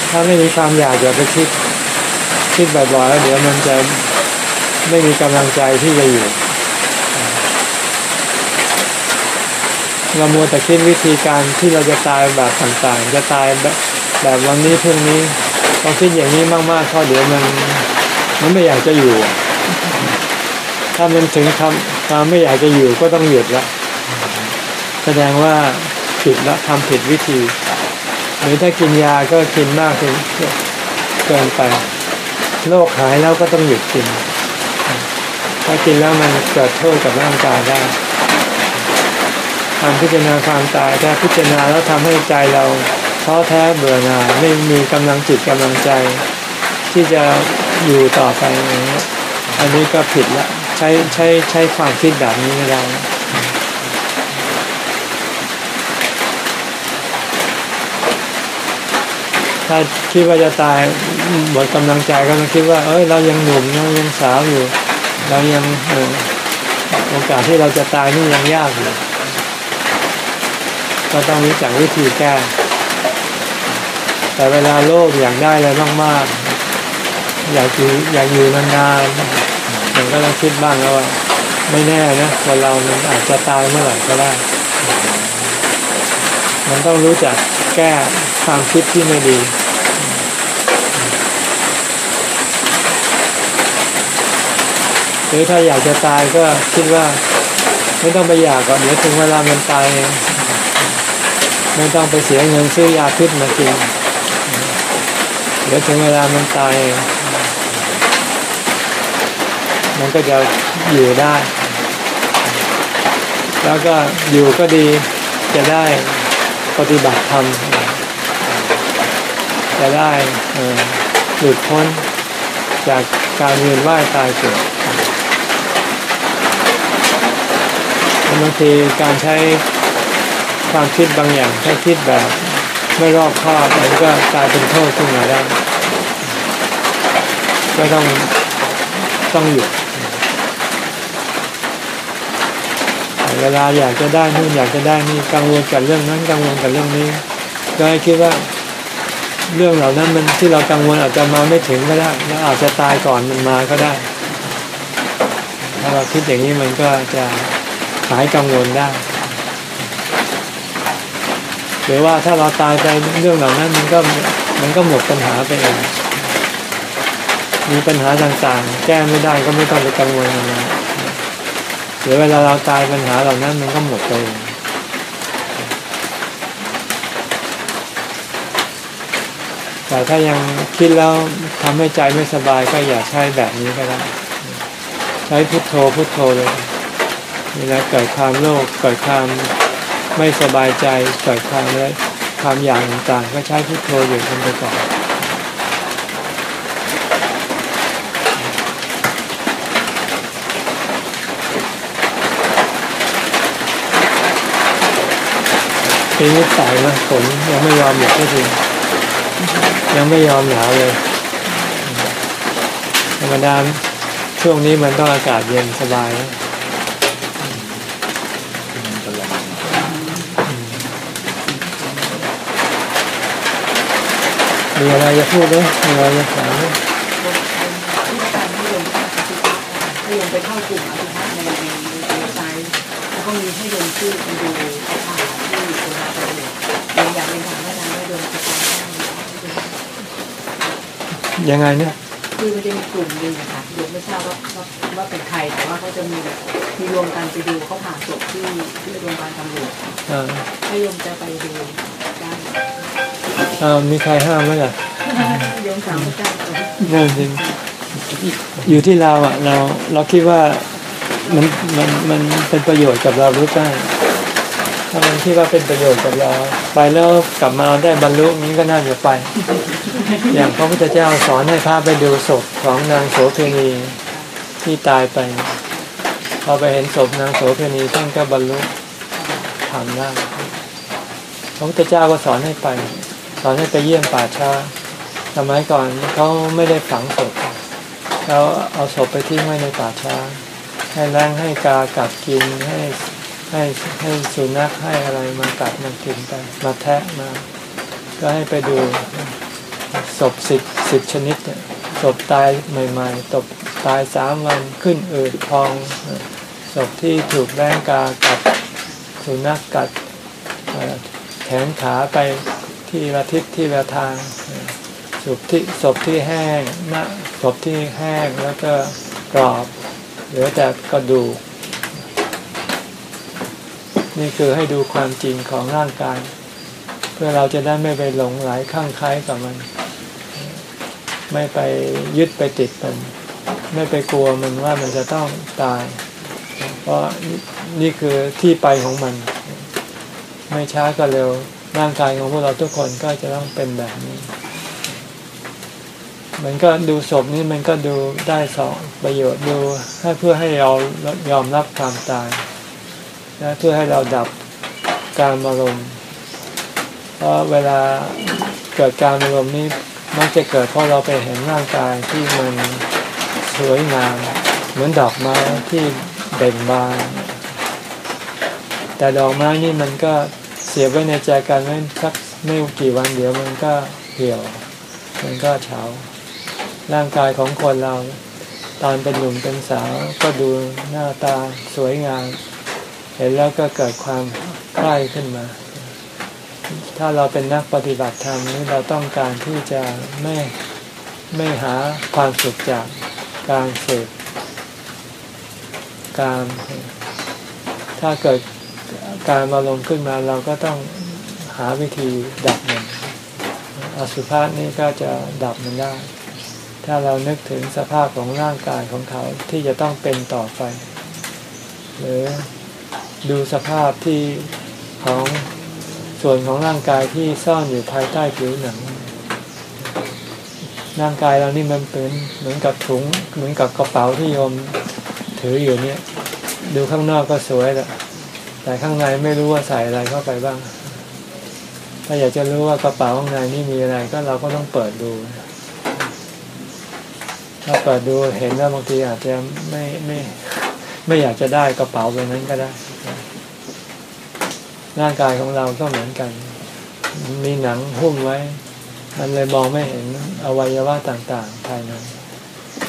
ถ้าไม่มีความอยากอย่าไปคิด คิดบ่อยๆแล้วเดี๋ยวมันจะไม่มีกำลังใจที่จะอยู่ เรามัวแต่คิดวิธีการที่เราจะตายแบบต่างๆ จะตายแบบแบบวันนี้พรุ่งนี้พอคิดอย่างนี้มากๆเข้าเดี๋ยวมันมันไม่อยากจะอยู่ ถ้ามันถึงทำความไม่อยากจะอยู่ก็ต้องหยุดละแสดงว่าผิดละทำผิดวิธี หรือถ้ากินยาก็กินมากเกินเกินไปโรคหายแล้วก็ต้องหยุดกิน ถ้ากินแล้วมันเกิดโทษกับร่างกายได้ การพิจารณาความตายถ้าพิจารณาแล้วทำให้ใจเราท้อแท้เบื่อหน่ายไม่มีกำลังจิตกำลังใจ ที่จะอยู่ต่อไปอย่างนี้อันนี้ก็ผิดละใช้ใช้ใช้ความคิดแบบนี้ไม่ได้ถ้าคิดว่าจะตายหมดกำลังใจก็ต้องคิดว่า เอ้ยเรายังหนุ่มเรายังสาวอยู่ เรายังโอกาสที่เราจะตายนี่ยังยากอยู่ ก็ต้องรู้จักวิธีแก้แต่เวลาโลภอยากได้อะไรมากๆ อยากอยู่อยากอยู่นานๆมันก็ต้องคิดบ้างแล้วว่าไม่แน่นะคนเรามันอาจจะตายเมื่อไหร่ก็ได้ มันต้องรู้จักแก้ความคิดที่ไม่ดีหรือถ้าอยากจะตายก็คิดว่า ไม่ต้องไปอยากก่อนเดี๋ยวถึงเวลามันตายเอง ไม่ต้องไปเสียเงินซื้อยาพิษมากิน เดี๋ยวถึงเวลามันตาย มันก็จะอยู่ได้ แล้วก็อยู่ก็ดีจะได้ปฏิบัติธรรมจะได้หลุดพ้นจากการเวียนว่ายตายเกิดบางทีการใช้ ความคิดบางอย่างถ้าคิดแบบไม่รอบคอบมันก็กลายเป็นโทษขึ้นมาได้ก็ต้องต้องหยุดเวลาอยากจะได้นู่นอยากจะได้นี่กังวลกับเรื่องนั้นกังวลกับเรื่องนี้ ก็ให้คิดว่าเรื่องเหล่านั้นมันที่เรากังวลอาจจะมาไม่ถึงก็ได้แล้วอาจจะตายก่อนมันมาก็ได้ ถ้าเราคิดอย่างนี้มันก็จะหายกังวลได้ หรือว่าถ้าเราตายไปเรื่องเหล่านั้นมันก็มันก็หมดปัญหาไปเองมีปัญหาต่างๆ แก้ไม่ได้ก็ไม่ต้องไปกังวลอะไรหรือเวลาเราตายปัญหาเหล่านั้นมันก็หมดไปแต่ถ้ายังคิดแล้วทำให้ใจไม่สบายก็อย่าใช้แบบนี้ก็ได้ ใช้พุทโธพุทโธเลยเวลาเกิดความโลภเกิดความ ไม่สบายใจเกิดความเลยความอยากต่างๆก็ใช้พุทโธอยู่กันไปก่อนปีนี้ตายนะฝนยังไม่ยอมหยุดสักทียังไม่ยอมหนาวเลย ธรรมดาช่วงนี้มันต้องอากาศเย็นสบายนะ ก็ลอง มีอะไรจะพูดไหมมีอะไรจะถามไหมที่การที่ลงให้ลงไปเข้ากลุ่มอภิธรรมในในเว็บไซต์แล้วก็มีให้ลงชื่อไปดูเขาผ่านที่คนละประโยชน์เลยอยากเป็นทางว่าทางว่าโดนติดตามได้ยังไงเนี่ยคือมันจะมีกลุ่มหนึ่งค่ะยกไม่ทราบว่าว่าว่าเป็นใครแต่ว่าเขาจะมีแบบมีรวมกันไปดูเขาผ่าศพที่ที่โรงพยาบาลตำรวจอ่าให้โยมจะไปดูได้ อ่ามีใครห้ามไหมล่ะโยมถามพระเจ้าก่อนนั่นจริงอยู่ที่เราอะ เราเราคิดว่ามันมันมันเป็นประโยชน์กับเราหรือเปล่าถ้ามันคิดว่าเป็นประโยชน์กับเรา ไปแล้วกลับมาได้บรรลุนี้ก็น่าจะไป อย่างพระพุทธเจ้าสอนให้พาไปดูศพของนางโสเพณีที่ตายไป พอไปเห็นศพนางโสเพณีท่านก็บรรลุธรรมได้พระพุทธเจ้าก็สอนให้ไปส อนให้ไปเยี่ยมป่าช้าสมัยก่อนเขาไม่ได้ฝังศพเขาเอาศพไปทิ้งไว้ในป่าช้า ให้แรงให้กากัดกินให้ให้ให้สุนัขให้อะไรมากัดมากินไปมาแทะมา ก็ให้ไปดูศพสิบสิบชนิดศพตายใหม่ๆศพตายสามวันขึ้นอืดพองศพที่ถูกแรงกากัดสุนัขกัดแขนขาไป ที่ละทิศที่ละทางศพที่ศพที่แห้งน้าศพที่แห้งแล้วก็กรอบเหลือแต่กระดูก นี่คือให้ดูความจริงของร่างกาย เพื่อเราจะได้ไม่ไปหลงไหลข้างคล้ายกับมัน ไม่ไปยึดไปติดมัน ไม่ไปกลัวมันว่ามันจะต้องตาย เพราะนี่คือที่ไปของมัน ไม่ช้าก็เร็ว ร่างกายของพวกเราทุกคนก็จะต้องเป็นแบบนี้ มันก็ดูศพนี่มันก็ดูได้สองประโยชน์ดูให้เพื่อให้เรายอมรับความตายและเพื่อให้เราดับการอารมณ์เพราะเวลาเกิดการอารมณ์นี้มักจะเกิดเพราะเราไปเห็นร่างกายที่มันสวยงามเหมือนดอกไม้ที่เบ่งบานแต่ดอกไม้นี่มันก็ สียบไว้ในใจกันไม่สักไม่กี่วันเดี๋ยวมันก็เหี่ยว มันก็เฉา ร่างกายของคนเรา ตอนเป็นหนุ่มเป็นสาวก็ดูหน้าตาสวยงาม เห็นแล้วก็เกิดความใกล้ขึ้นมา ถ้าเราเป็นนักปฏิบัติธรรมนี่เราต้องการที่จะไม่ไม่หาความสุขจากการเสพการถ้าเกิด การมาลงขึ้นมาเราก็ต้องหาวิธีดับมันอสุภะนี่ก็จะดับมันได้ ถ้าเรานึกถึงสภาพของร่างกายของเขาที่จะต้องเป็นต่อไป หรือดูสภาพที่ของส่วนของร่างกายที่ซ่อนอยู่ภายใต้ผิวหนัง ร่างกายเรานี่มันเป็นเหมือนกับถุงเหมือนกับกระเป๋าที่โยมถืออยู่เนี่ย ดูข้างนอกก็สวยแหละ แต่ข้างในไม่รู้ว่าใส่อะไรเข้าไปบ้าง ถ้าอยากจะรู้ว่ากระเป๋าข้างในนี่มีอะไรก็เราก็ต้องเปิดดู ถ้าเปิดดูเห็นแล้วบางทีอาจจะไม่ไม่ไม่อยากจะได้กระเป๋าใบนั้นก็ได้ ร่างกายของเราก็เหมือนกัน มีหนังหุ้มไว้ มันเลยมองไม่เห็นอวัยวะต่างๆ ภายใน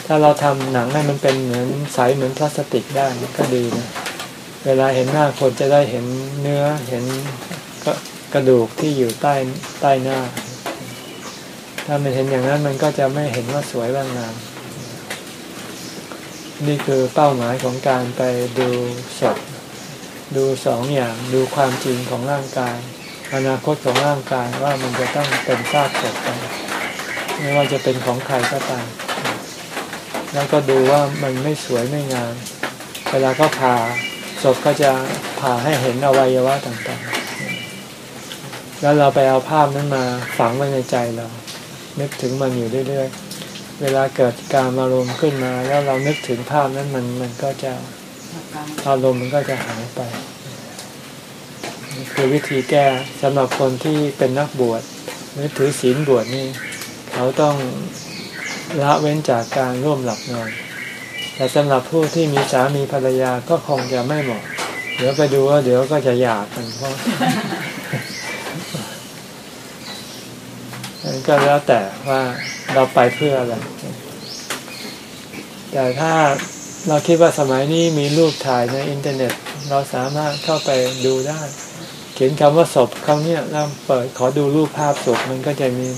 ถ้าเราทำหนังให้มันเป็นเหมือนใสเหมือนพลาสติกได้ก็ดีนะ เวลาเห็นหน้าคนจะได้เห็นเนื้อเห็นกระดูกที่อยู่ใต้ใต้หน้า ถ้ามันเห็นอย่างนั้นมันก็จะไม่เห็นว่าสวยว่างาม นี่คือเป้าหมายของการไปดูศพดูสองอย่างดูความจริงของร่างกาย อนาคตของร่างกายว่ามันจะต้องเป็นซากศพไปไม่ว่าจะเป็นของใครก็ตามแล้วก็ดูว่ามันไม่สวยไม่งาม เวลาก็ผ่า ศพก็จะผ่าให้เห็นอวัยวะต่างๆ แล้วเราไปเอาภาพนั้นมาฝังไว้ในใจเรา นึกถึงมันอยู่เรื่อยๆ เวลาเกิดการอารมณ์ขึ้นมา แล้วเรานึกถึงภาพนั้นมันมันก็จะอารมณ์มันก็จะหายไปคือวิธีแก้สำหรับคนที่เป็นนักบวชหรือถือศีลบวชนี่ เขาต้องละเว้นจากการร่วมหลับนอน แต่สำหรับผู้ที่มีสามีภรรยาก็คงจะไม่เหมาะเดี๋ยวไปดูว่าเดี๋ยวก็จะหย่ากกันเพราะก็แล้วแต่ว่าเราไปเพื่ออะไร แต่ถ้าเราคิดว่าสมัยนี้มีรูปถ่ายในอินเทอร์เน็ต เราสามารถเข้าไปดูได้ เขียนคำว่าศพคำเนี้ยแล้วเปิดขอดูรูปภาพศพมันก็จะมี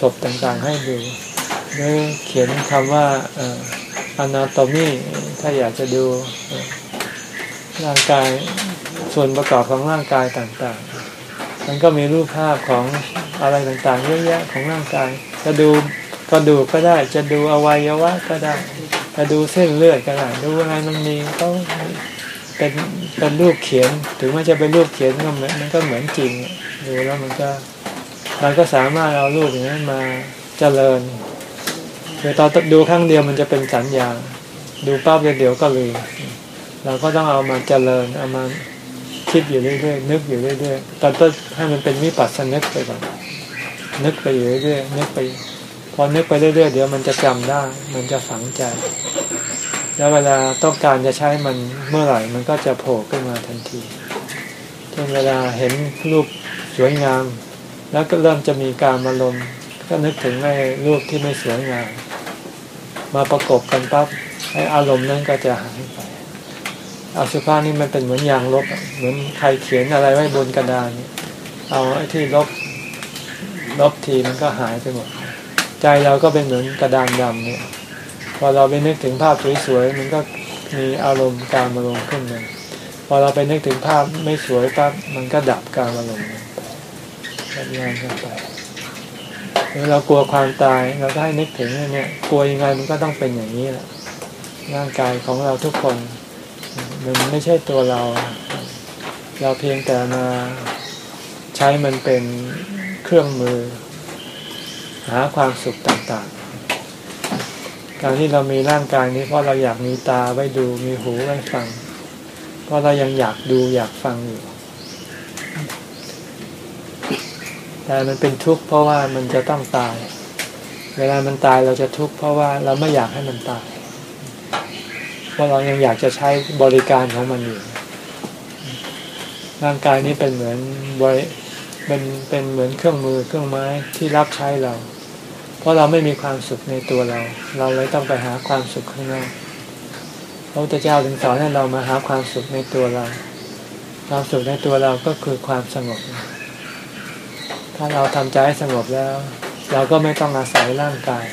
ศพต่างๆให้ดูหรือเขียนคำว่า อ่อ anatomy ถ้าอยากจะดูร่างกายส่วนประกอบของร่างกายต่างๆ มันก็มีรูปภาพของอะไรต่างๆ เยอะแยะของร่างกาย จะดูกระดูกก็ได้ จะดูอวัยวะก็ได้ จะดูเส้นเลือดก็ได้ ดูอะไรมันมีก็เป็นเป็นรูปเขียน ถึงแม้จะเป็นรูปเขียนก็เหมือนมันก็เหมือนจริง ดูแล้วมันก็เราก็สามารถเอารูปอย่างนั้นมาเจริญ คือตอนดูครั้งเดียวมันจะเป็นสัญญา ดูปั๊บเดี๋ยวก็ลืมเราก็ต้องเอามาเจริญเอามาคิดอยู่เรื่อยๆนึกอยู่เรื่อยๆตอนต้นให้มันเป็นวิปัสสนึกไปก่อนนึกไปอยู่เรื่อยๆนึกไปพอนึกไปเรื่อยๆเดี๋ยวมันจะจำได้ มันจะฝังใจ แล้วเวลาต้องการจะใช้มันเมื่อไหร่มันก็จะโผล่ขึ้นมาทันทีเช่นเวลาเห็นรูปสวยงาม แล้วก็เริ่มจะมีการมาลมณ์ก็นึกถึงไอ้รูปที่ไม่สวยงาม มาประกบกันปั๊บไออารมณ์นั้นก็จะหายไปอสุภานี่มันเป็นเหมือนยางลบเหมือนใครเขียนอะไรไว้บนกระดานเนี่ยเอาไอ้ที่ลบลบทีมันก็หายไปหมด ใจเราก็เป็นเหมือนกระดานดำเนี่ยพอเราไปนึกถึงภาพสวยๆมันก็มีอารมณ์การอารมณ์ขึ้นมาพอเราไปนึกถึงภาพไม่สวยปั๊บมันก็ดับการอารมณ์แบบงานกันไป เรากลัวความตายเราก็ให้นึกถึงเนี่ยกลัวยังไงมันก็ต้องเป็นอย่างนี้แหละร่างกายของเราทุกคนมันไม่ใช่ตัวเรา เราเพียงแต่มาใช้มันเป็นเครื่องมือ หาความสุขต่างๆ การที่เรามีร่างกายนี้เพราะเราอยากมีตาไว้ดูมีหูไว้ฟัง เพราะเรายังอยากดูอยากฟังอยู่ แต่มันเป็นทุกข์เพราะว่ามันจะต้องตาย เวลามันตายเราจะทุกข์เพราะว่าเราไม่อยากให้มันตาย เพราะเรายังอยากจะใช้บริการของมันอยู่ ร่างกายนี้เป็นเหมือนบริเป็นเป็นเหมือนเครื่องมือเครื่องไม้ที่รับใช้เรา เพราะเราไม่มีความสุขในตัวเรา เราเลยต้องไปหาความสุขข้างนอกพระพุทธเจ้าถึงสอนให้เรามาหาความสุขในตัวเรา ความสุขในตัวเราก็คือความสงบ ถ้าเราทำใจให้สงบแล้ว เราก็ไม่ต้องอาศัยร่างกาย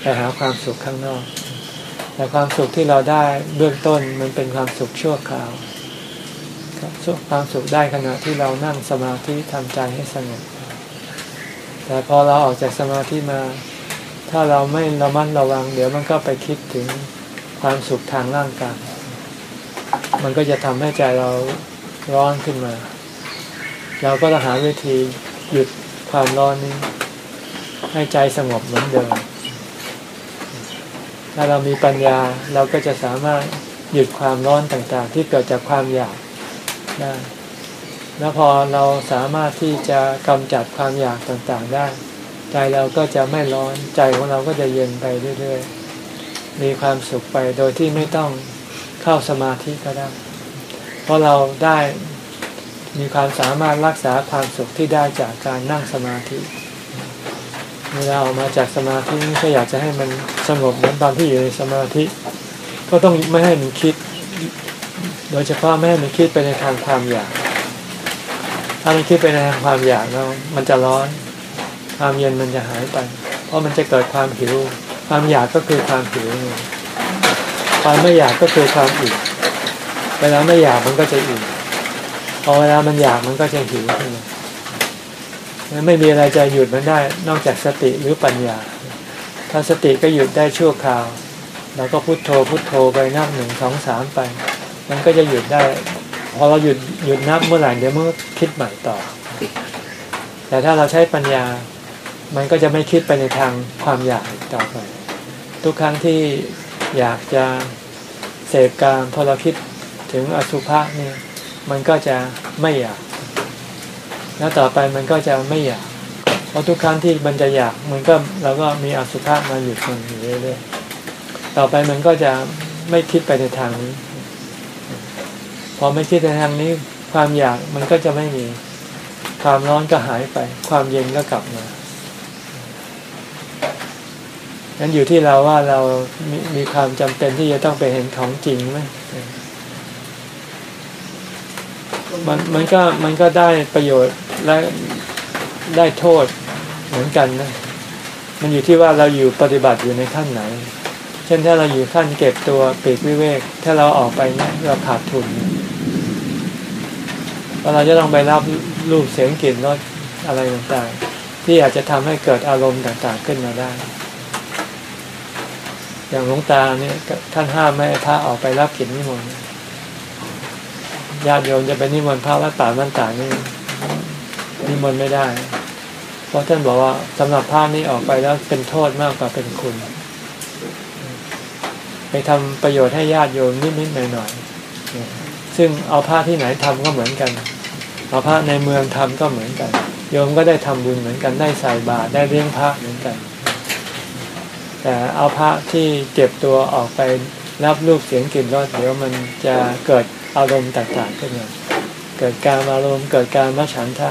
ไปหาความสุขข้างนอก แต่ความสุขที่เราได้เบื้องต้นมันเป็นความสุขชั่วคราวความสุขได้ขณะที่เรานั่งสมาธิทำใจให้สงบ แต่พอเราออกจากสมาธิมา ถ้าเราไม่ระมัดระวัง เดี๋ยวมันก็ไปคิดถึงความสุขทางร่างกาย มันก็จะทำให้ใจเราร้อนขึ้นมา เราก็ต้องหาวิธีหยุดความร้อนนี้ให้ใจสงบเหมือนเดิม ถ้าเรามีปัญญาเราก็จะสามารถหยุดความร้อนต่างๆ ที่เกิดจากความอยากได้ แล้วพอเราสามารถที่จะกำจัดความอยากต่างๆได้ ใจเราก็จะไม่ร้อนใจของเราก็จะเย็นไปเรื่อยๆ มีความสุขไปโดยที่ไม่ต้องเข้าสมาธิก็ได้ เพราะเราได้ มีความสามารถรักษาความสุขที่ได้จากการนั่งสมาธิเวลาออกมาจากสมาธิก็อยากจะให้มันสงบเหมือนตอนที่อยู่ในสมาธิ ก็ต้องไม่ให้มันคิด โดยเฉพาะไม่ให้มันคิดไปในทางความอยาก ถ้ามันคิดไปในทางความอยากแล้วมันจะร้อน ความเย็นมันจะหายไป เพราะมันจะเกิดความหิว ความอยากก็คือความหิว ความไม่อยากก็คือความอิ่มเวลาไม่อยากมันก็จะอิ่ม พอเวลามันอยากมันก็จะหิวขึ้นมาไม่มีอะไรจะหยุดมันได้ นอกจากสติหรือปัญญา ถ้าสติก็หยุดได้ชั่วคราวเราก็พุโทโธพุโทโธไปนับหนึ่งสองสามไป มันก็จะหยุดได้ พอเราหยุดหยุดนับเมื่อไหร่เดี๋ยวเมื่อคิดใหม่ต่อ แต่ถ้าเราใช้ปัญญา มันก็จะไม่คิดไปในทางความอยากต่อไป ทุกครั้งที่อยากจะเสพการพอเราคิดถึงอสุภะเนี่ย มันก็จะไม่อยาก แล้วต่อไปมันก็จะไม่อยาก เพราะทุกครั้งที่มันจะอยากมันก็เราก็มีอสุภะมาหยุดมันอยู่เรื่อยๆต่อไปมันก็จะไม่คิดไปในทางนี้ พอไม่คิดในทางนี้ ความอยากมันก็จะไม่มี ความร้อนก็หายไป ความเย็นก็กลับมานั้นอยู่ที่เราว่าเรามีมีความจำเป็นที่จะต้องไปเห็นของจริงไหม มันมันก็มันก็ได้ประโยชน์และได้โทษเหมือนกันนะมันอยู่ที่ว่าเราอยู่ปฏิบัติอยู่ในขั้นไหน เช่นถ้าเราอยู่ขั้นเก็บตัวปีกวิเวก ถ้าเราออกไปเนี่ยเราขาดทุนเราเราจะต้องไปรับรูปเสียงกลิ่นรสอะไรต่างๆ ที่อาจจะทำให้เกิดอารมณ์ต่างๆขึ้นมาได้ อย่างหลวงตาเนี่ยท่านห้ามไม่ให้พระออกไปรับกินนิมนต์ ญาติโยมจะไปนิมนต์พระวัดป่าบ้านตานี่นิมนต์ไม่ได้ เพราะท่านบอกว่าสำหรับพระนี้ออกไปแล้วเป็นโทษมากกว่าเป็นคุณ ไปทำประโยชน์ให้ญาติโยมนิดๆหน่อยๆซึ่งเอาพระที่ไหนทำก็เหมือนกัน เอาพระในเมืองทำก็เหมือนกัน โยมก็ได้ทำบุญเหมือนกันได้ใส่บาตรได้เลี้ยงพระเหมือนกัน แต่เอาพระที่เก็บตัวออกไป รับรูปเสียงกลิ่นรสเดี๋ยวมันจะเกิดอารมณ์ต่างๆขึ้นมาเกิดการอารมณ์เกิดการมัฉันทะ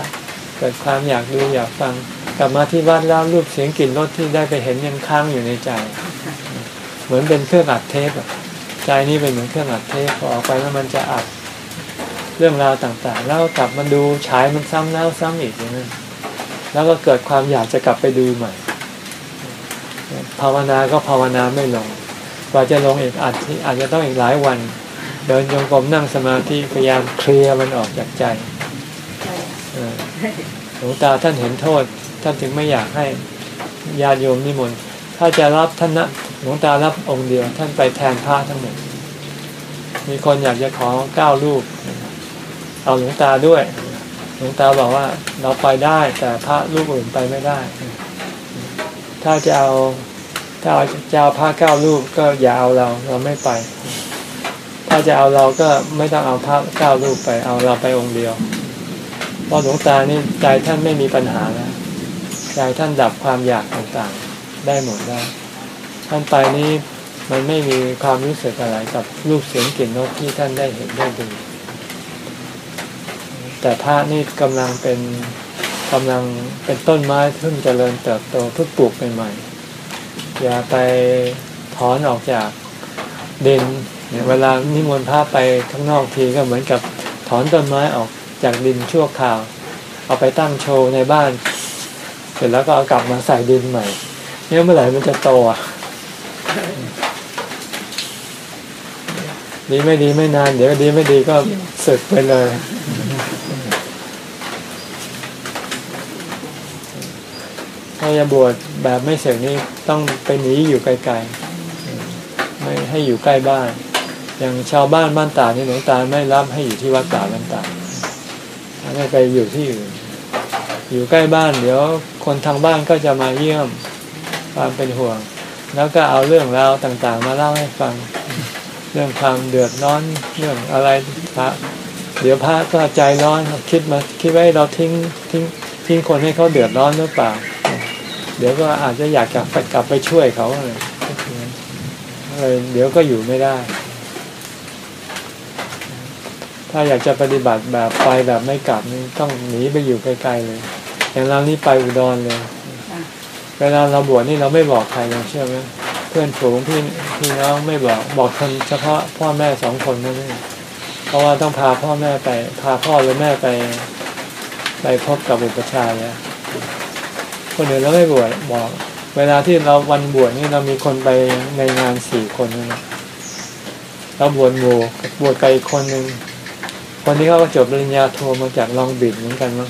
เกิดความอยากดูอยากฟัง กลับมาที่วัดแล้วรูปเสียงกลิ่นรสที่ได้ไปเห็นยังค้างอยู่ในใจ เหมือนเป็นเครื่องอัดเทปใจนี่เป็นเหมือนเครื่องอัดเทปพอออกไปแล้วมันจะอัดเรื่องราวต่างๆ แล้วกลับมาดูฉายมันซ้ำแล้วซ้ำอีกอย่างนั้นแล้วก็เกิดความอยากจะกลับไปดูใหม่ ภาวนาก็ภาวนาไม่ลง กว่าจะลงอีกอาจอาจจะต้องอีกหลายวัน เดินจงกรมนั่งสมาธิพยายามเคลียร์มันออกจากใจหลวงตาท่านเห็นโทษ ท่านถึงไม่อยากให้ญาติโยมนิมนต์ถ้าจะรับท่านนะหลวงตารับองค์เดียวท่านไปแทนพระทั้งหมดมีคนอยากจะขอเก้ารูป เอาหลวงตาด้วย หลวงตาบอกว่าเราไปได้แต่พระรูปอื่นไปไม่ได้ ถ้าจะเอา ถ้าจะเอาพระเก้ารูปก็อย่าเอาเราเราไม่ไป ถ้าจะเอาเราก็ไม่ต้องเอาพระเก้ารูปไป เอาเราไปองค์เดียวเพราะหลวงตานี่ใจท่านไม่มีปัญหาแล้วใจท่านดับความอยากต่างๆ ได้หมดแล้วท่านไปนี้มันไม่มีความรู้สึกอะไรกับรูปเสียงกลิ่นรสที่ท่านได้เห็นได้ดูแต่พระนี่กำลังเป็นกำลังเป็นต้นไม้เพิ่งเจริญเติบโตเพิ่งปลูกใหม่ๆ อย่าไปถอนออกจากดิน เวลานิมนต์พระไปข้างนอกทีก็เหมือนกับถอนต้นไม้ออกจากดินชั่วคราว เอาไปตั้งโชว์ในบ้าน เสร็จแล้วก็เอากลับมาใส่ดินใหม่เนี่ยเมื่อไหร่มันจะโตอะดีไม่ดีไม่นาน เดี๋ยวดีไม่ดีก็สึกไปเลย ถ้าจะบวชแบบไม่เสกนี่ ต้องไปหนีอยู่ไกลๆไม่ให้อยู่ใกล้บ้าน อย่างชาวบ้านบ้านตานี่หลวงตาไม่รับให้อยู่ที่วัดตาบ้านตาให้ไปอยู่ที่อื่นอยู่ใกล้บ้าน เดี๋ยวคนทางบ้านก็จะมาเยี่ยมความเป็นห่วง แล้วก็เอาเรื่องราวต่างๆ มาเล่าให้ฟัง เรื่องความเดือดร้อนเรื่องอะไรพระเดี๋ยวพระก็ใจร้อนคิดมาคิดไว้เราทิ้งทิ้งทิ้งคนให้เขาเดือดร้อนหรือเปล่า ดี๋ยวก็อาจจะอยากกลับไปกลับไปช่วยเขาเลยเลยเดี๋ยวก็อยู่ไม่ได้ ถ้าอยากจะปฏิบัติแบบไปแบบไม่กลับนี่ต้องหนีไปอยู่ไกลๆเลย อย่างเรานี่ไปอุดรเลยเวลาเราบวชนี่เราไม่บอกใครเลยเชื่อไหมเพื่อนฝูงพี่พี่น้องไม่บอกบอกคนเฉพาะพ่อแม่สองคนนั่นเองเพราะว่าต้องพาพ่อแม่ไป พาพ่อหรือแม่ไป ไปพบกับอุปชาย์แล้ว คนอื่นเราไม่บวชบอก เวลาที่เราวันบวชนี่เรามีคนไปในงานสี่คนนะเราบวชหมู่บวชไปคนหนึ่งคนที่เขาก็จบปริญญาโทมาจากลองบิดเหมือนกันมั้ง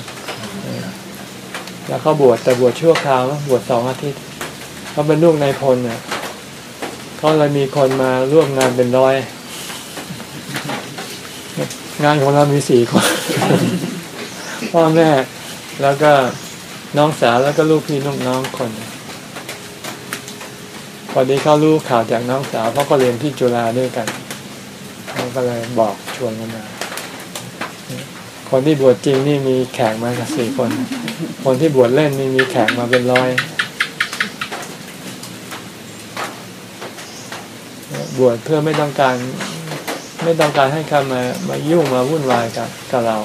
แล้วเขาบวชแต่บวชชั่วคราวบวชสองอาทิตย์เขาเป็นลูกนายพลเนี่ยเขาเลยมีคนมาร่วมงานเป็นร้อย งานของเรามีสี่คนพ่อแม่แล้วก็ น้องสาวแล้วก็ลูกพี่ลูกน้องคนพอดีเขารู้ข่าวจากน้องสาวเพราะก็เรียนที่จุฬาด้วยกันเขาก็เลยบอกชวนกันมาคนที่บวชจริงนี่มีแขกมากสี่คน คนที่บวชเล่นนี่มีแขกมาเป็นร้อย บวชเพื่อไม่ต้องการ ไม่ต้องการให้ใครมามายุ่งมาวุ่นวายกับกับเรา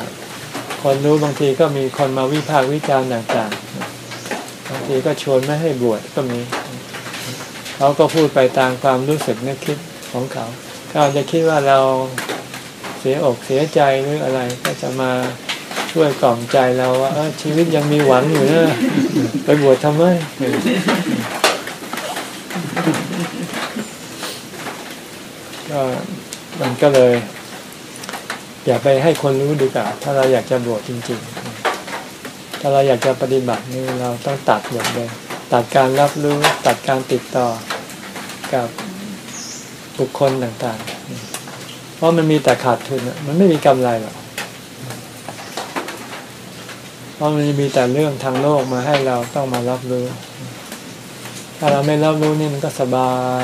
คนรู้บางทีก็มีคนมาวิพากษ์วิจารณ์ต่างๆบาง ทีก็ชวนไม่ให้บวชก็มีเขาก็พูดไปตามความรู้สึกนึกคิดของเขาเขาอาจจะคิดว่าเราเสียอกเสียใจหรืออะไร ก็จะมาช่วยกล่อมใจเราว่าเออชีวิตยังมีหวังอยู่นะไปบวชทำไมก็มันก็เลย อย่าไปให้คนรู้ดีกว่าถ้าเราอยากจะบวชจริง ๆ ถ้าเราอยากจะปฏิบัตินี่เราต้องตัดหมดเลยตัดการรับรู้ ตัดการติดต่อกับบุคคลต่างๆ เพราะมันมีแต่ขาดทุนมันไม่มีกำไรหรอกเพราะมันมีแต่เรื่องทางโลกมาให้เราต้องมารับรู้ ถ้าเราไม่รับรู้นี่มันก็สบาย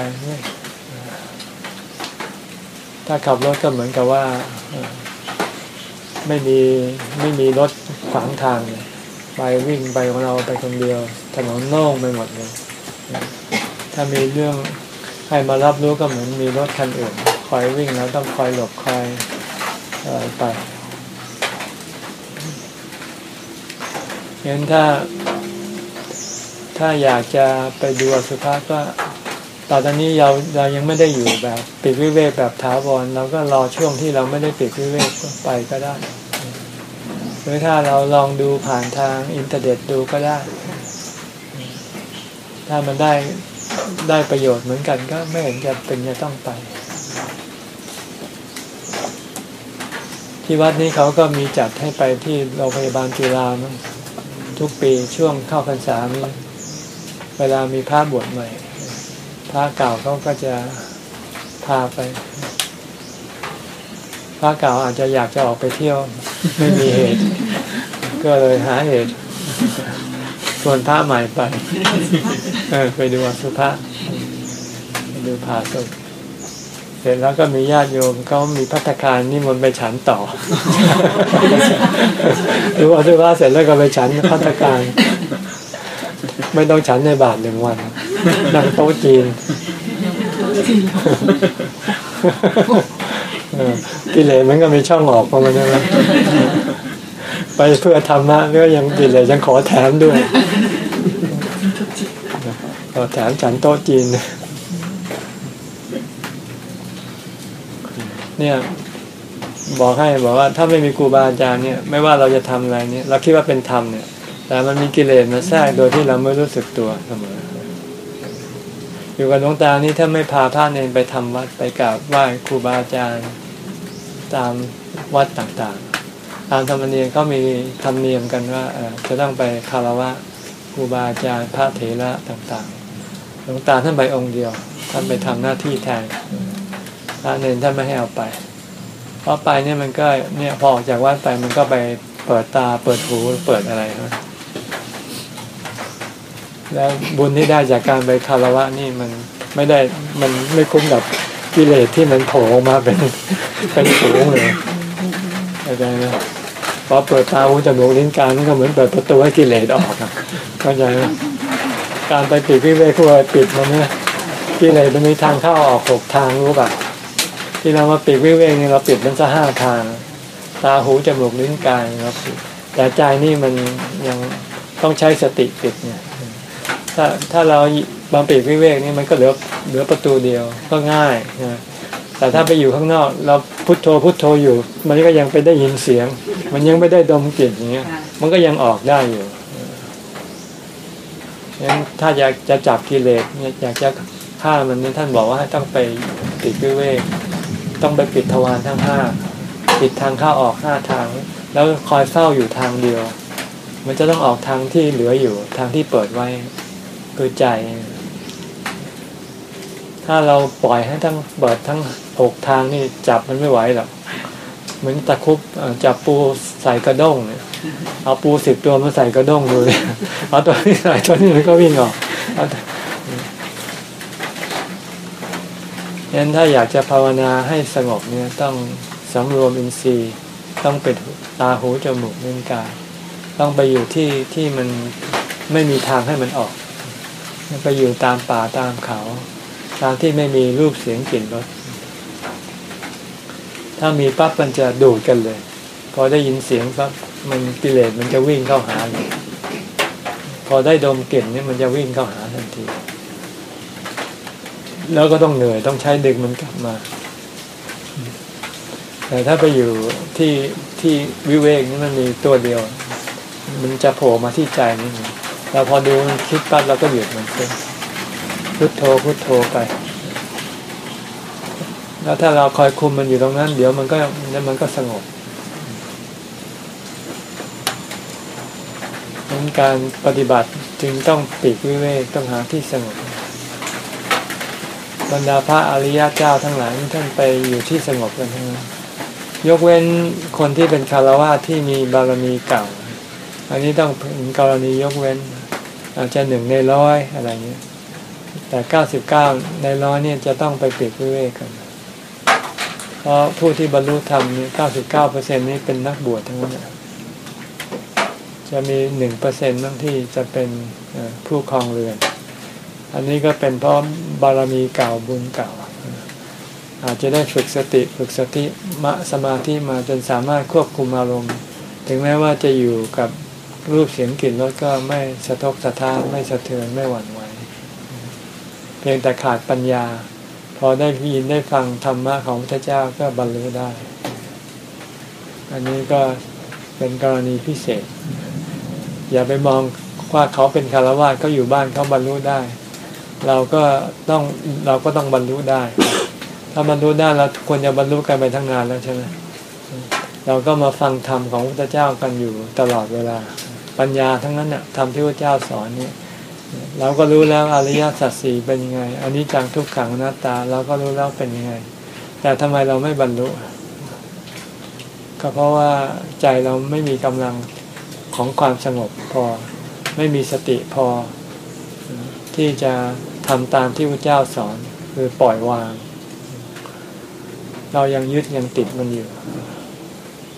ถ้าขับรถก็เหมือนกับว่า ไม่มีไม่มีรถขวางทางเลย ไปวิ่งไปของเราไปคนเดียว ถนนโล่งไปหมดเลย ถ้ามีเรื่องให้มารับรู้ก็เหมือนมีรถคันอื่นคอยวิ่งแล้วต้องคอยหลบคอยอไรไปงั้นถ้า ถ้าอยากจะไปดูอสุภะก็ตอนนี้เราเรายังไม่ได้อยู่แบบ ปิดวิเวกแบบถาวรเราก็รอช่วงที่เราไม่ได้ปิดวิเวกไปก็ได้ หรือถ้าเราลองดูผ่านทางอินเทอร์เน็ตดูก็ได้ ถ้ามันได้ได้ประโยชน์เหมือนกันก็ไม่เห็นจะเป็นจะต้องไป ที่วัดนี้เขาก็มีจัดให้ไปที่โรงพยาบาลจุฬาทุกปีช่วงเข้าพรรษานี้เวลามีพระบวชใหม่ พระเก่าเขาก็จะพาไป พระเก่าอาจจะอยากจะออกไปเที่ยว ไม่มีเหตุ ก็เลยหาเหตุชวนพระใหม่ไปไปดูอสุภะไปดูผาสุกเสร็จแล้วก็มีญาติโยมเขามีพัฒการนิมนต์ไปฉันต่อดูอสุภะเสร็จแล้วก็ไปฉันพัฒการไม่ต้องฉันในบาทหนึ่งวันนั่งโต๊ะจีน กิเลสมันก็มีช่องออกของมันใช่ไหมไปเพื่อธรรมะก็ยังกิเลสยังขอแถมด้วยขอแถมฉันโต๊ะจีน เนี่ยบอกให้บอกว่าถ้าไม่มีครูบาอาจารย์เนี่ยไม่ว่าเราจะทำอะไรเนี่ยเราคิดว่าเป็นธรรมเนี่ย แต่มันมีกิเลสมาแทรกโดยที่เราไม่รู้สึกตัวเสมอ อยู่กับหลวงตานี่ถ้าไม่พาพระเนนไปทำวัดไปกราบไหว้ครูบาอาจารย์ ตามวัดต่างๆ ตามธรรมเนียมก็มีธรรมเนียมกันว่าจะต้องไปคารวะครูบาอาจารย์พระเถระต่างๆ หลวงตาท่านไปองค์เดียว ท่านไปทำหน้าที่แทนพระเนนท่านไม่ให้เอาไป เพราะไปเนี่ยมันก็เนี่ยพอออกจากวัดไปมันก็ไปเปิดตาเปิดหูเปิดอะไรนะแล้วบุญที่ได้จากการไปคารวะนี่มันไม่ได้มันไม่คุ้มกับ กิเลสที่มันโผล่ออกมาเป็นเป็นสูงเลยเข้าใจไหมพอเปิดตาหูจมูกลิ้นกายมันก็เหมือนเปิดประตูให้กิเลสออกอะเข้าใจไหมการไปปิดวิเวกคือปิดมันเนี่ยกิเลสมันมีทางเข้าออกหกทางรู้ป่ะที่เรามาปิดวิเวกนี่เราปิดมันจะห้าทาง ตาหูจมูกลิ้นกายเราปิดแต่ใจนี่มันยังต้องใช้สติปิดเนี่ยถ้าถ้าเรา บางปีกวิเวกนี่มันก็เหลือเหลือประตูเดียวก็ง่ายนะแต่ถ้าไปอยู่ข้างนอก เราพุทโธพุทโธอยู่ มันก็ยังไปได้ยินเสียง มันยังไม่ได้ดมกลิ่นอย่างเงี้ย มันก็ยังออกได้อยู่งั้นถ้าอยากจะจับกิเลสเนี่ยอยากจะฆ่ามันเนี่ยท่านบอกว่าให้ต้องไปปิดวิเวกต้องไปปิดทวารทั้งห้าปิดทางเข้าออกห้าทาง แล้วคอยเฝ้าอยู่ทางเดียว มันจะต้องออกทางที่เหลืออยู่ทางที่เปิดไว้คือใจ ถ้าเราปล่อยให้ทั้งเปิดทั้งหกทางนี่จับมันไม่ไหวหรอกเหมือนตะคุบจับปูใส่กระด้งเนี่ยเอาปูสิบตัวมาใส่กระด้งดูเลยเอาตัวนี้ใส่ตัวนี้มันก็วิ่งออกเอาแต่งั้นถ้าอยากจะภาวนาให้สงบเนี่ยต้องสำรวมอินทรีย์ต้องปิดตาหูจมูกลิ้นกายต้องไปอยู่ที่ที่มันไม่มีทางให้มันออก ไปอยู่ตามป่าตามเขา ตามที่ไม่มีรูปเสียงกลิ่นรสถ้ามีปั๊บมันจะดูดกันเลย พอได้ยินเสียงปั๊บมันกิเลสมันจะวิ่งเข้าหาเลยพอได้ดมกลิ่นนี่มันจะวิ่งเข้าหาทันที แล้วก็ต้องเหนื่อยต้องใช้ดึงมันกลับมา แต่ถ้าไปอยู่ที่ที่วิเวกนี่มันมีตัวเดียว มันจะโผล่มาที่ใจนี่เราพอดูมันคิดปั๊บเราก็หยุดมันเอง พุทโธพุทโธไป แล้วถ้าเราคอยคุมมันอยู่ตรงนั้น เดี๋ยวมันก็แล้วมันก็สงบดังนั้นการปฏิบัติจึงต้องปีกวิเวกต้องหาที่สงบบรรดาพระอริยเจ้าทั้งหลายท่านไปอยู่ที่สงบกันทั้งนั้นยกเว้นคนที่เป็นคารวะที่มีบารมีเก่า อันนี้ต้องเป็นกรณียกเว้น อาจจะหนึ่งในร้อยอะไรเงี้ย แต่เก้าสิบเก้าในร้อยเนี่ยจะต้องไปปีกวิเวกกัน เพราะผู้ที่บรรลุธรรมนี่เก้าสิบเก้าเปอร์เซ็นนี้เป็นนักบวชทั้งนั้นจะมีหนึ่งเปอร์เซ็นต์บางที่จะเป็นผู้ครองเรือน อันนี้ก็เป็นเพราะบารมีเก่าบุญเก่า อาจจะได้ฝึกสติฝึกสติมะสมาธิมาจนสามารถควบคุมอารมณ์ ถึงแม้ว่าจะอยู่กับรูปเสียงกลิ่นรสก็ไม่สะทกสะท้านไม่สะเทือนไม่หวั่นไหว พียงแต่ขาดปัญญา พอได้ยินได้ฟังธรรมะของพระเจ้าก็บรรลุได้ อันนี้ก็เป็นกรณีพิเศษ อย่าไปมองว่าเขาเป็นคารวะเขาอยู่บ้านเขาบรรลุได้ เราก็ต้องเราก็ต้องบรรลุได้ ถ้าบรรลุได้เราควรจะบรรลุกันไปทั้งงานแล้วใช่ไหมเราก็มาฟังธรรมของพระเจ้ากันอยู่ตลอดเวลา ปัญญาทั้งนั้นน่ะธรรมที่พระเจ้าสอนเนี่ย เราก็รู้แล้วอริยสัจสี่เป็นยังไงอันนี้จังทุกขังอนัตตา เราก็รู้แล้วเป็นยังไง แต่ทำไมเราไม่บรรลุ ก็เพราะว่าใจเราไม่มีกำลังของความสงบพอ ไม่มีสติพอ ที่จะทำตามที่พระเจ้าสอนคือปล่อยวาง เรายังยึดยังติดมันอยู่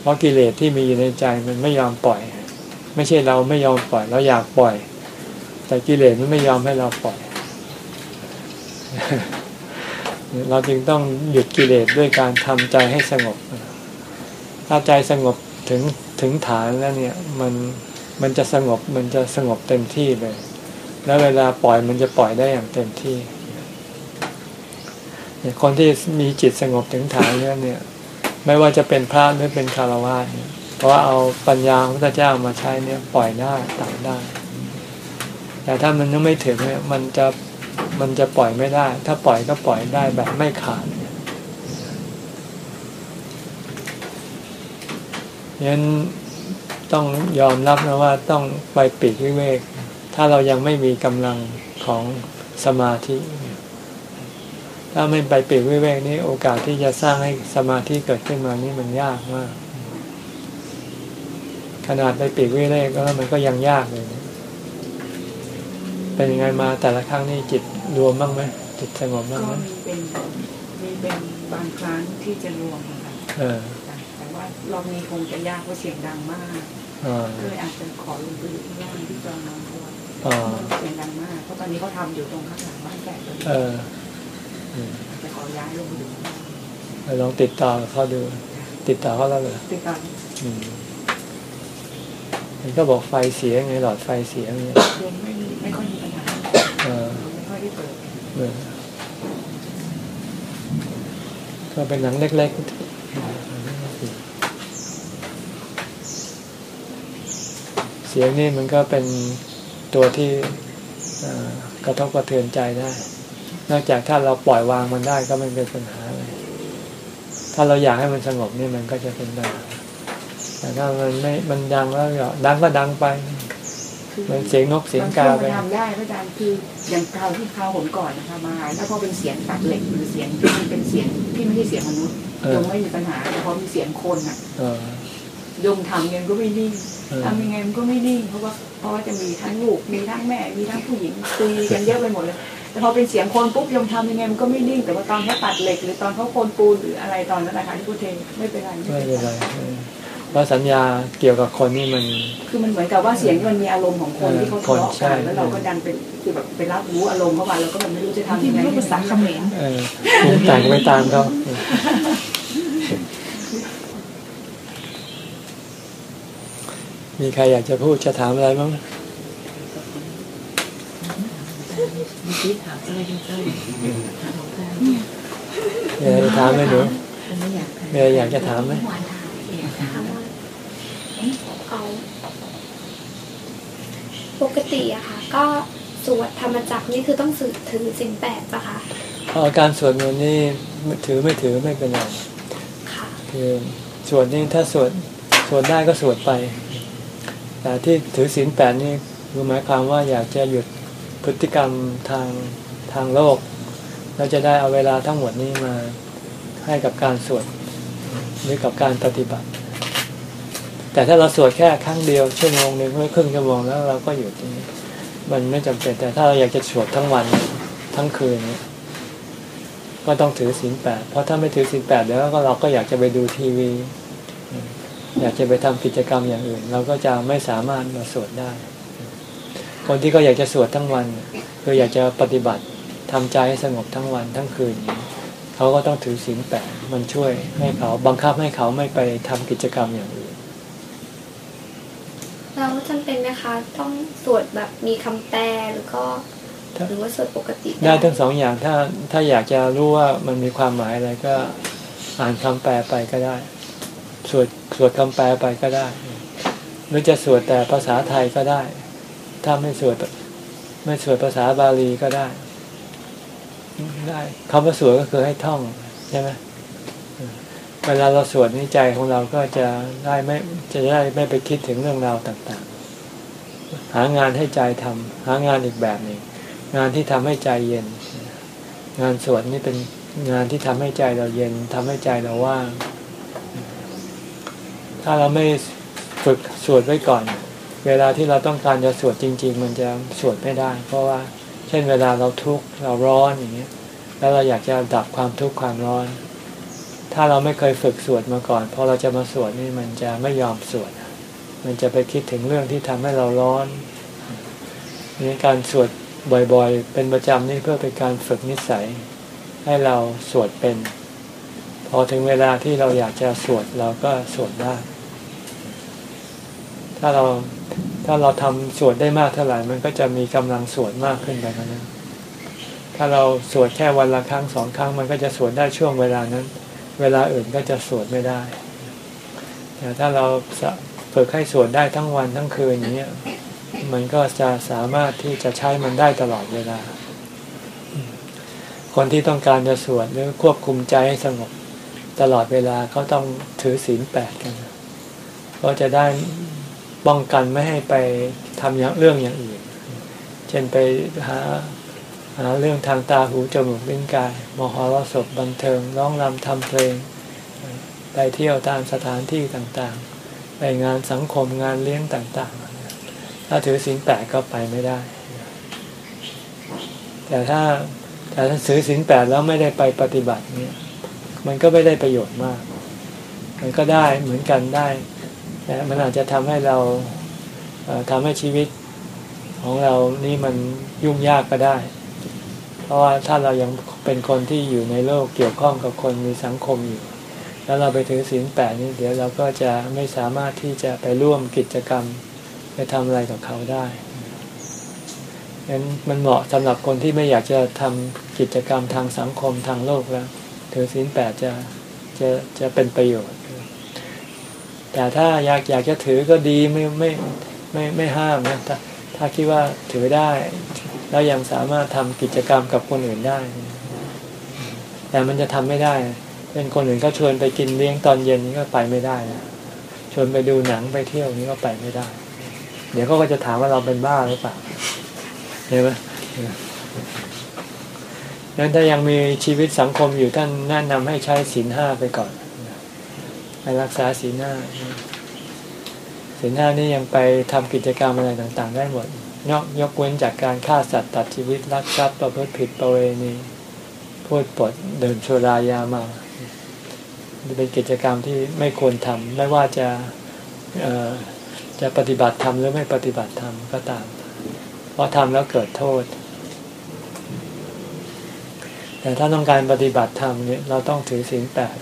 เพราะกิเลสที่มีอยู่ในใจมันไม่ยอมปล่อย ไม่ใช่เราไม่ยอมปล่อย เราอยากปล่อย แต่กิเลสมันไม่ยอมให้เราปล่อย เราจึงต้องหยุดกิเลสด้วยการทำใจให้สงบ ถ้าใจสงบถึงถึงฐานแล้วเนี่ย มันมันจะสงบมันจะสงบเต็มที่เลย แล้วเวลาปล่อยมันจะปล่อยได้อย่างเต็มที่เนี่ยคนที่มีจิตสงบถึงฐานแล้วเนี่ย ไม่ว่าจะเป็นพระหรือเป็นคารวะเนี่ยเพราะว่าเอาปัญญาของพระเจ้ามาใช้เนี่ยปล่อยได้ตัดได้ แต่ถ้ามันยังไม่ถึงเนี่ยมันจะมันจะปล่อยไม่ได้ ถ้าปล่อยก็ปล่อยได้แบบไม่ขาดยันต้องยอมรับนะว่าต้องไปปีกวิเวก ถ้าเรายังไม่มีกำลังของสมาธิ ถ้าไม่ไปปีกวิเวกนี่โอกาสที่จะสร้างให้สมาธิเกิดขึ้นมานี่มันยากมาก ขนาดไปปีกวิเวกก็มันก็ยังยากเลย เป็นยังไงมาแต่ละครั้งนี่จิตรวมบ้างไหมจิตสงบบ้างก็ไหมมีเป็นมีเป็นบางครั้งที่จะรวมอะค่ะเออแต่ว่ารอบนี้คงจะยากเพราะเสียงดังมากอ่าก็เลยอาจจะขอลงไปอยู่ข้างล่างที่จอน้ำด้วยอ่าเสียงดังมากเพราะตอนนี้เขาทำอยู่ตรงข้างหลังบ้านแฝดเลยเอออืมจะขอย้ายลงไปอยู่ข้างล่างลองติดต่อเขาดู ติดต่อเขาแล้วเหรอติดตามอืมเห็นก็บอกไฟเสียไงหลอดไฟเสียไงรวมไม่มีไม่ค่อยมีปัญหาเออไม่ค่อยได้เปิดเออก็เป็นหนังเล็กๆ เสียงนี่มันก็เป็นตัวที่เอ่อกระทบกระเทือนใจได้ นอกจากถ้าเราปล่อยวางมันได้ก็ไม่เป็นปัญหาเลย ถ้าเราอยากให้มันสงบนี่มันก็จะเป็นปัญหา แต่ถ้ามันไม่มันดังแล้วก็ดังก็ดังไปคือมันเสียงนกเสียงกาบไปช่วมันทำได้พระอาจารย์คืออย่างคราวที่คราวหนก่อนนะคะมาแล้วพอเป็นเสียงตัดเหล็กหรือเสียงที่มันเป็นเสียงที่ไม่ใช่เสียงมนุษย์เออโยมไม่มีปัญหาแต่พอมีเสียงคนอะเออโยมทำยังไงก็ไม่นิ่งเออทำยังไงมันก็ไม่นิ่งเพราะว่าเพราะว่าจะมีทั้งลูกมีทั้งแม่มีทั้งผู้หญิงคุยกันเยอะไปหมดเลยแต่พอเป็นเสียงคนปุ๊บโยมทำยังไงมันก็ไม่นิ่ง แต่ว่าตอนเขาตัดเหล็ก หรือตอนเขาโคนปูนหรืออะไรตอนนั้นนะคะที่พูดเทไม่เป็นไรไม่เป็นไรเออเพ ราะสัญญาเกี่ยวกับคนนี่มัน คือมันเหมือนกับว่าเสียงมันมีอารมณ์ของคนที่เขาทะเลาะคนใช่กันแล้วเราก็ดันเป็นคือแบบไปรับรู้อารมณ์เข้ามาเราก็แบบไม่รู้จะทำที่ยังไงพูดภาษาเขมรเออปรุงแต่งไปตามเขามีใครอยากจะพูดจะถามอะไรบ้างเมื่อกี้ถามอะไรกันเจ้ยถามหลวงตามีอะไรจะถามไหมหนูไม่อยากมีอะไรอยากจะถามไหม ถามว่าเอา ปกติอะค่ะ ก็สวดธรรมจักรนี่คือต้องสืบถือสิ่งแปดปะคะเอาการสวดมนต์นี่ถือไม่ถือไม่เป็นไรค่ะคือสวดนี่ถ้าสวดสวดได้ก็สวดไป แต่ที่ถือศีลแปดนี่คือหมายความว่าอยากจะหยุดพฤติกรรมทางทางโลกแล้วจะได้เอาเวลาทั้งหมดนี้มาให้กับการสวดหรือกับการปฏิบัติ แต่ถ้าเราสวดแค่ครั้งเดียวชั่วโมงหนึ่งหรือครึ่งชั่วโมงแล้วเราก็หยุดตรงนี้ มันไม่จำเป็นแต่ถ้าเราอยากจะสวดทั้งวันทั้งคืนเนี่ยก็ต้องถือศีลแปดเพราะถ้าไม่ถือศีลแปดเดี๋ยวก็เราก็อยากจะไปดูทีวี อยากจะไปทำกิจกรรมอย่างอื่น เราก็จะไม่สามารถมาสวดได้ คนที่ก็อยากจะสวดทั้งวันคืออยากจะปฏิบัติทำใจให้สงบทั้งวันทั้งคืนเขาก็ต้องถือศีลแปดมันช่วยให้เขาบังคับให้เขาไม่ไปทำกิจกรรมอย่างอื่น เราจำเป็นนะคะ ต้องสวดแบบมีคำแปลหรือก็หรือว่าสวดปกติ ได้ทั้งสองอย่างถ้าถ้าอยากจะรู้ว่ามันมีความหมายอะไรก็อ่านคำแปลไปก็ได้ สวดสวดคำแปลไปก็ได้ หรือจะสวดแต่ภาษาไทยก็ได้ ถ้าไม่สวดไม่สวดภาษาบาลีก็ได้ ได้คำว่าสวดก็คือให้ท่องใช่ไหม เวลาเราสวดนี่ใจของเราก็จะได้ไม่จะได้ไม่ไปคิดถึงเรื่องราวต่างๆ หางานให้ใจทำหางานอีกแบบหนึ่งงานที่ทำให้ใจเย็น งานสวดนี่เป็นงานที่ทำให้ใจเราเย็นทำให้ใจเราว่าง ถ้าเราไม่ฝึกสวดไว้ก่อน เวลาที่เราต้องการจะสวดจริง ๆ มันจะสวดไม่ได้ เพราะว่า เช่นเวลาเราทุกข์เราร้อนอย่างเงี้ย แล้วเราอยากจะดับความทุกข์ความร้อน ถ้าเราไม่เคยฝึกสวดมาก่อนพอเราจะมาสวดนี่มันจะไม่ยอมสวด มันจะไปคิดถึงเรื่องที่ทำให้เราร้อนนี่การสวดบ่อยๆ เป็นประจำนี่เพื่อเป็นการฝึกนิสัย ให้เราสวดเป็น พอถึงเวลาที่เราอยากจะสวดเราก็สวดได้ ถ้าเราถ้าเราทำสวดได้มากเท่าไหร่ มันก็จะมีกำลังสวดมากขึ้นไปนั้น ถ้าเราสวดแค่วันละครั้งสองครั้ง มันก็จะสวดได้ช่วงเวลานั้น เวลาอื่นก็จะสวดไม่ได้ แต่ถ้าเราฝึกให้สวดได้ทั้งวันทั้งคืนอย่างเงี้ยมันก็จะสามารถที่จะใช้มันได้ตลอดเวลา คนที่ต้องการจะสวดหรือควบคุมใจให้สงบตลอดเวลาเขาต้องถือศีลแปดกันก็จะได้ป้องกันไม่ให้ไปทำอย่างเรื่องอย่างอื่น เช่นไปหาหา เรื่องทางตาหูจมูกลิ้นกาย มหรสพบันเทิงร้องรำทำเพลง ไปเที่ยวตามสถานที่ต่างๆ ไปงานสังคมงานเลี้ยงต่างๆ ถ้าถือศีลแปดก็ไปไม่ได้ แต่ถ้าแต่ถ้าถือศีลแปดแล้วไม่ได้ไปปฏิบัติเนี่ยมันก็ไม่ได้ประโยชน์มาก มันก็ได้เหมือนกันได้แต่มันอาจจะทำให้เราทำให้ชีวิตของเรานี่มันยุ่งยากก็ได้ เพราะว่าถ้าเรายังเป็นคนที่อยู่ในโลกเกี่ยวข้องกับคนมีสังคมอยู่ แล้วเราไปถือศีลแปดนี่เดี๋ยวเราก็จะไม่สามารถที่จะไปร่วมกิจกรรมไปทำอะไรกับเขาได้งั้นมันเหมาะสำหรับคนที่ไม่อยากจะทำกิจกรรมทางสังคมทางโลกแล้วถือศีลแปดจะจะจะเป็นประโยชน์ แต่ถ้าอยากอยากจะถือก็ดีไม่ไม่ไม่ไม่ห้ามนะถ้าถ้าคิดว่าถือได้ แล้วยังสามารถทำกิจกรรมกับคนอื่นได้ แต่มันจะทำไม่ได้ เป็นคนอื่นก็ชวนไปกินเลี้ยงตอนเย็นนี่ก็ไปไม่ได้นะชวนไปดูหนังไปเที่ยวนี่ก็ไปไม่ได้ เดี๋ยวเขาก็จะถามว่าเราเป็นบ้าหรือเปล่าเห็นไหมนั้นถ้ายังมีชีวิตสังคมอยู่ท่านแนะนำให้ใช้ศีลห้าไปก่อนไปรักษาศีลห้าศีลห้านี่ยังไปทำกิจกรรมอะไรต่าง ๆ ได้หมด ยกยกเว้นจากการฆ่าสัตว์ตัดชีวิตลักทรัพย์ประพฤติผิดประเวณีพูดปดเดินชรายามาเป็นกิจกรรมที่ไม่ควรทำไม่ว่าจะจะปฏิบัติธรรมหรือไม่ปฏิบัติธรรมก็ตาม เพราะทำแล้วเกิดโทษ แต่ถ้าต้องการปฏิบัติธรรมเนี่ยเราต้องถือศีลแปด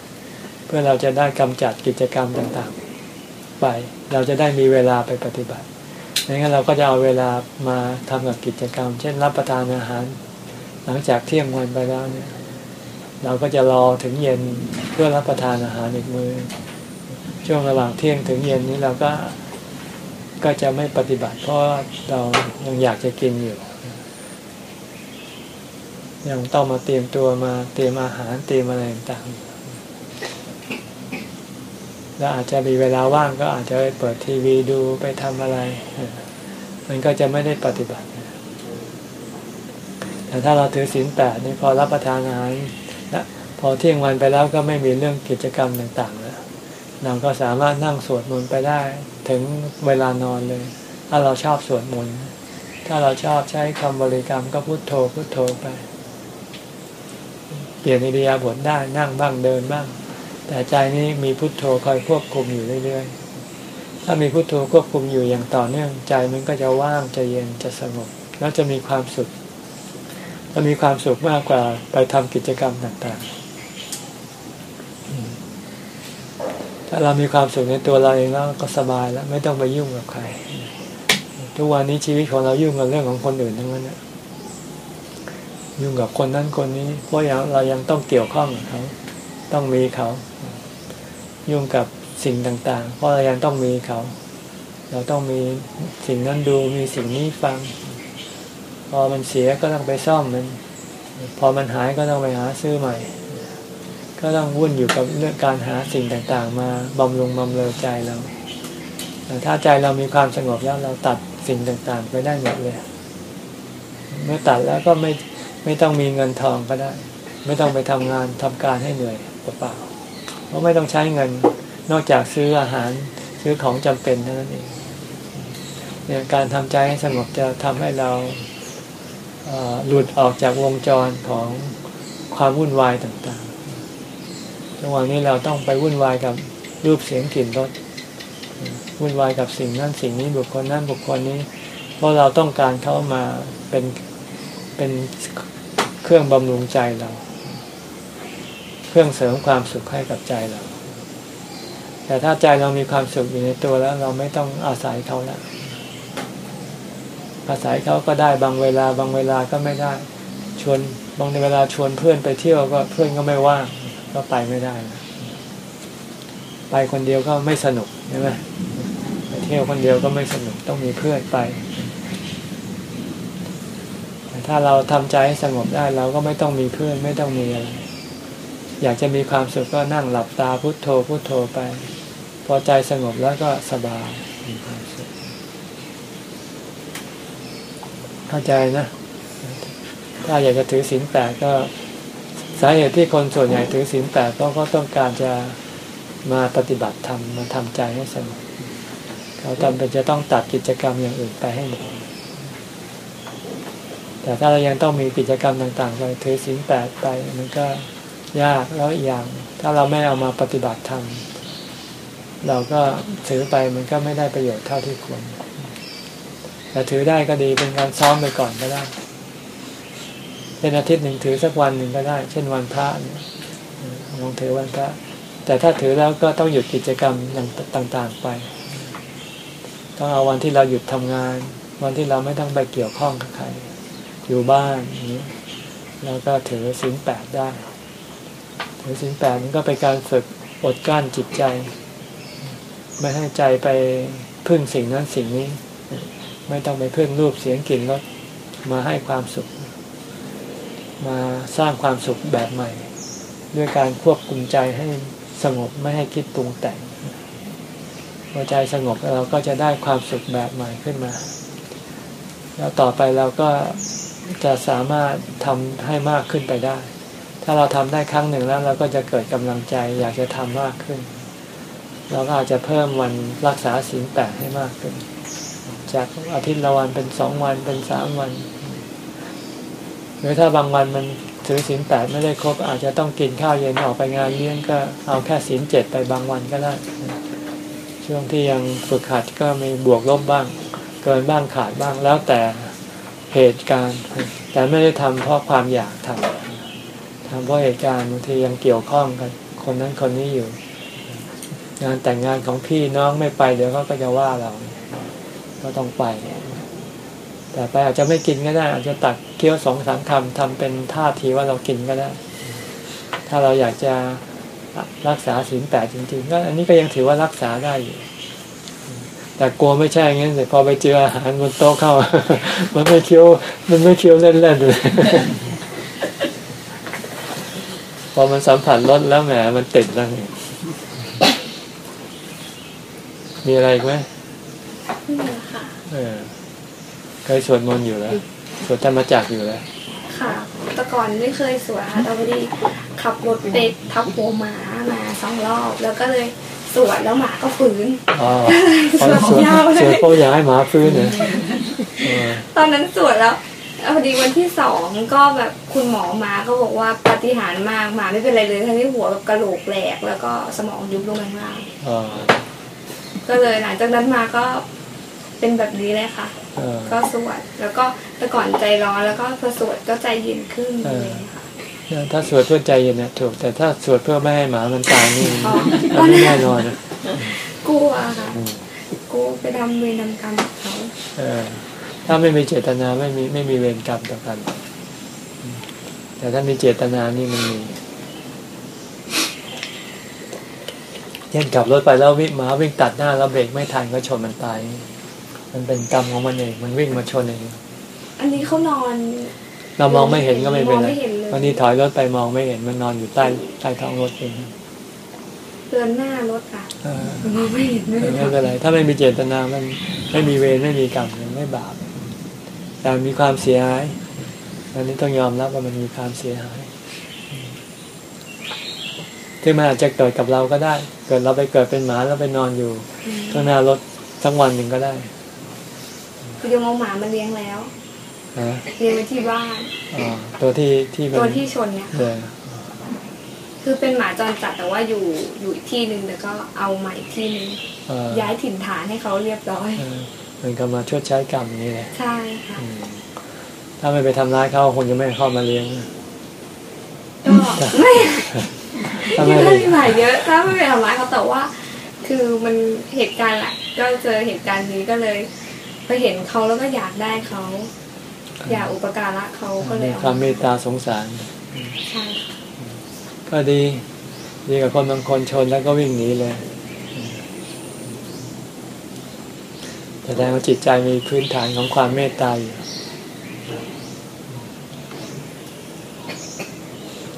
เพื่อเราจะได้กำจัดกิจกรรมต่างๆ ไป เราจะได้มีเวลาไปปฏิบัติ ไม่งั้นเราก็จะเอาเวลามาทำกับกิจกรรม เช่นรับประทานอาหาร หลังจากเที่ยงวันไปแล้วเนี่ย เราก็จะรอถึงเย็นเพื่อรับประทานอาหารอีกมือ ช่วงระหว่างเที่ยงถึงเย็นนี้เราก็ก็จะไม่ปฏิบัติเพราะเรายังอยากจะกินอยู่ ยังต้องมาเตรียมตัวมาเตรียมอาหารเตรียมอะไรต่างๆ แล้วอาจจะมีเวลาว่างก็อาจจะไปเปิดทีวีดูไปทำอะไร มันก็จะไม่ได้ปฏิบัติ แต่ถ้าเราถือศีลแปดนี่พอรับประทานอาหารพอเที่ยงวันไปแล้วก็ไม่มีเรื่องกิจกรรมต่างๆแล้วเราก็สามารถนั่งสวดมนต์ไปได้ ถึงเวลานอนเลย ถ้าเราชอบสวดมนต์ถ้าเราชอบใช้คำบริกรรมก็พุโทโธพุโทโธไป เปลี่ยนอิริยาบถได้นั่งบ้างเดินบ้าง แต่ใจนี้มีพุโทโธคอยควบคุมอยู่เรื่อยๆ ถ้ามีพุโทโธควบคุมอยู่อย่างต่อเนื่องใจมันก็จะว่างจะเย็นจะสงบแล้วจะมีความสุขจะมีความสุขมากกว่าไปทำกิจกรรมต่างๆ ถ้าเรามีความสุขในตัวเราเองแล้วก็สบายแล้ว ไม่ต้องไปยุ่งกับใคร ทุกวันนี้ชีวิตของเรายุ่งกับเรื่องของคนอื่นทั้งนั้นนะยุ่งกับคนนั้นคนนี้ เพราะยังเรายังต้องเกี่ยวข้องกับเขา ต้องมีเขา ยุ่งกับสิ่งต่างๆ เพราะเรายังต้องมีเขา เราต้องมีสิ่งนั้นดูมีสิ่งนี้ฟัง พอมันเสียก็ต้องไปซ่อมมัน พอมันหายก็ต้องไปหาซื้อใหม่ ก็ต้องวุ่นอยู่กับเรื่องการหาสิ่งต่างๆ มาบำรุงบำเรอใจเราแต่ถ้าใจเรามีความสงบแล้วเราตัดสิ่งต่างๆ ไปได้หมดเลย เมื่อตัดแล้วก็ไม่ไม่ต้องมีเงินทองก็ได้ ไม่ต้องไปทำงานทำการให้เหนื่อย เปล่าๆเพราะไม่ต้องใช้เงินนอกจากซื้ออาหารซื้อของจำเป็นเท่านั้นเองเนี่ยการทำใจให้สงบจะทำให้เราหลุดออกจากวงจรของความวุ่นวายต่างๆระหว่างนี้เราต้องไปวุ่นวายกับรูปเสียงกลิ่นรสวุ่นวายกับสิ่งนั้นสิ่งนี้บุคคลนั้นบุคคลนี้ เพราะเราต้องการเข้ามาเป็นเป็นเครื่องบำรุงใจเรา เครื่องเสริมความสุขให้กับใจเรา แต่ถ้าใจเรามีความสุขอยู่ในตัวแล้ว เราไม่ต้องอาศัยเขาแล้วอาศัยเขาก็ได้บางเวลา บางเวลาก็ไม่ได้ ชวนบางในเวลาชวนเพื่อนไปเที่ยวก็เพื่อนก็ไม่ว่างก็ไปไม่ได้นะไปคนเดียวก็ไม่สนุกใช่ไหมไปเที่ยวคนเดียวก็ไม่สนุกต้องมีเพื่อนไปแต่ถ้าเราทำใจให้สงบได้เราก็ไม่ต้องมีเพื่อนไม่ต้องมีอะไร อยากจะมีความสุขก็นั่งหลับตาพุโทโธพุโทโธไป พอใจสงบแล้วก็สบายมีความสุขเข้าใจนะ ถ้าอยากจะถือศีลแปดก็สาเหตุที่คนส่วนใหญ่ถือศีลแปดเพราะเขาต้องการจะมาปฏิบัติธรรมมาทำใจให้สงบเขาจำเป็นจะต้องตัดกิจกรรมอย่างอื่นไปให้หมดแต่ถ้าเรายังต้องมีกิจกรรมต่างๆไปถือศีลแปดไปมันก็ ยากแล้วอีกอย่าง ถ้าเราไม่เอามาปฏิบัติธรรมเราก็ถือไปมันก็ไม่ได้ประโยชน์เท่าที่ควรแต่ถือได้ก็ดีเป็นการซ้อมไปก่อนก็ได้เป็นอาทิตย์หนึ่งถือสักวันหนึ่งก็ได้ เช่นวันพระเนี่ยลองถือวันพระแต่ถ้าถือแล้วก็ต้องหยุดกิจกรรมอย่างต่าง ๆไป ต้องเอาวันที่เราหยุดทำงาน วันที่เราไม่ต้องไปเกี่ยวข้องกับใคร อยู่บ้านนี้แล้วก็ถือศีลแปดได้ ถือศีลแปดมันก็เป็นการฝึกอดกั้นจิตใจ ไม่ให้ใจไปพึ่งสิ่งนั้นสิ่งนี้ ไม่ต้องไปพึ่งรูปเสียงกลิ่นรสมาให้ความสุข มาสร้างความสุขแบบใหม่ ด้วยการควบคุมใจให้สงบไม่ให้คิดปรุงแต่งพอใจสงบเราก็จะได้ความสุขแบบใหม่ขึ้นมา แล้วต่อไปเราก็จะสามารถทำให้มากขึ้นไปได้ ถ้าเราทำได้ครั้งหนึ่งแล้วเราก็จะเกิดกำลังใจ อยากจะทำมากขึ้น เราก็อาจจะเพิ่มวันรักษาศีลแปดให้มากขึ้น จากอาทิตย์ละวันเป็นสองวันเป็นสามวัน หรือถ้าบางวันมันถือศีลแปดไม่ได้ครบ อาจจะต้องกินข้าวเย็นออกไปงานเลี้ยงก็เอาแค่ศีลเจ็ดไปบางวันก็ได้ ช่วงที่ยังฝึกหัดก็มีบวกลบบ้าง เกินบ้างขาดบ้างแล้วแต่เหตุการณ์ แต่ไม่ได้ทำเพราะความอยากทำทำ เพราะเหตุการณ์บางทียังเกี่ยวข้องกันคนนั้นคนนี้อยู่ งานแต่งงานของพี่น้องไม่ไปเดี๋ยวเขาก็จะว่าเรา ก็ต้องไป แต่ไปอาจจะไม่กินก็ได้อาจจะตักเคี้ยวสองสามคำทำเป็นท่าทีว่าเรากินก็ได้ ถ้าเราอยากจะรักษาศีลแปดจริงๆก็อันนี้ก็ยังถือว่ารักษาได้อยู่แต่กลัวไม่ใช่งั้นเสร็จพอไปเจออาหารบนโต๊ะเข้า มันไม่เคี้ยว มันไม่เคี้ยวเล่นๆเลย พอมันสัมผัสรสแล้วแหมมันติดแล้วนี่มีอะไรอีกไหมไม่มีค่ะเออเคยสวดมนต์อยู่แล้วสวดธรรมจักรอยู่แล้ว ค่ะ แต่ก่อนไม่เคยสวดค่ะแต่พอดีขับรถไปทับหัวหมามาสองรอบ แล้วก็เลยสวดแล้วหมาก็ฝืนอ๋อสวดสวดยาวเลยสวดเพราะอยากให้หมาฟื้นเนี่ยเออตอนนั้นสวดแล้ว แล้วพอดีวันที่สองก็แบบคุณหมอมาก็บอกว่าปาฏิหาริย์มากหมาไม่เป็นไรเลยทั้งที่หัวแบบกระโหลกแหลกแล้วก็สมองยุบลงไปข้างล่างอ๋อก็เลยหลังจากนั้นมาก็เป็นแบบนี้เลยค่ะ เออก็สวดแล้วก็แต่ก่อนใจร้อนแล้วก็พอสวดก็ใจเย็นขึ้นเออเลยค่ะ ถ้าสวดเพื่อใจเย็นนะถูก แต่ถ้าสวดเพื่อไม่ให้หมามันตายนี่อ๋อมันไม่แน่นอนนะกลัวค่ะ อืมกลัวไปทำเวรทำกรรมกับเขา เออ ถ้าไม่มีเจตนาไม่มีไม่มีเวรกรรมต่อกันอืมแต่ถ้ามีเจตนานี่มันมีเช่นขับรถไปแล้ววิ่งหมาวิ่งตัดหน้าแล้วเบรกไม่ทันก็ชนมันตาย มันเป็นกรรมของมันเองมันวิ่งมาชนเองอันนี้เขานอน เรามองไม่เห็นก็ไม่เป็นไรมองไม่เห็นเลยวันนี้ถอยรถไปมองไม่เห็นมันนอนอยู่ใต้ใต้ท้องรถเองเตือนหน้ารถค่ะเออมองไม่เห็นไม่ไม่ได้เป็นไรถ้าไม่มีเจตนามันไม่มีเวรไม่มีกรรมมันไม่บาป แต่มีความเสียหาย อันนี้ต้องยอมรับว่ามันมีความเสียหายที่มันอาจจะเกิดกับเราก็ได้ เกิดเราไปเกิดเป็นหมาแล้วไปนอนอยู่ข้างหน้ารถทั้งวันหนึ่งก็ได้ คือจะมองหมามันเลี้ยงแล้วนะเลี้ยงไว้ที่บ้านอ๋อตัวที่ที่มันตัวที่ชนเนี่ยเดินคือเป็นหมาจรจัดแต่ว่าอยู่อยู่อีกที่หนึ่งแล้วก็เอาใหม่อีกที่หนึ่งเอ่อย้ายถิ่นฐานให้เขาเรียบร้อยเออ มันก็มาชดใช้กรรมนี่แหละใช่ค่ะอืมถ้าไม่ไปทำร้ายเขาคงจะไม่เข้ามาเลี้ยงก็ไม่ถ้าที่ไม่ไปเรื่องที่ผ่านเยอะถ้าไม่ไปทำร้ายเขาแต่ว่า คือมันเหตุการณ์แหละก็เจอเหตุการณ์นี้ก็เลย ไปเห็นเขาแล้วก็อยากได้เขาอยากอุปการะเขาก็เลยมีเอาความเมตตาสงสารใช่ค่ะก็ดี ดีกับคนบางคนชนแล้วก็วิ่งหนีเลย แสดงว่าจิตใจมีพื้นฐานของความเมตตาอยู่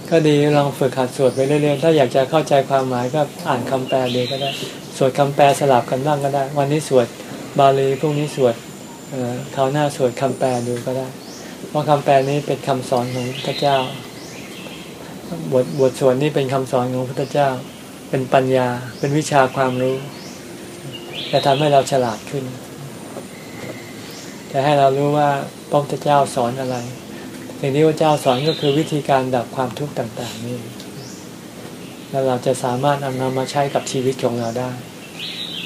ก็ดีลองฝึกหัดสวดไปเรื่อยๆถ้าอยากจะเข้าใจความหมายก็อ่านคำแปลดูก็ได้ สวดคำแปลสลับกันบ้างก็ได้ วันนี้สวดบาลีพรุ่งนี้สวดเออคราวหน้าสวดคำแปลดูก็ได้ เพราะคำแปลนี้เป็นคำสอนของพระเจ้า บทบทสวดนี้เป็นคำสอนของพระเจ้า เป็นปัญญาเป็นวิชาความรู้ จะทำให้เราฉลาดขึ้น จะให้เรารู้ว่าพระพุทธเจ้าสอนอะไรสิ่งที่พระเจ้าสอนก็คือวิธีการดับความทุกข์ต่าง ๆ นี่ แล้วเราจะสามารถเอานำมาใช้กับชีวิตของเราได้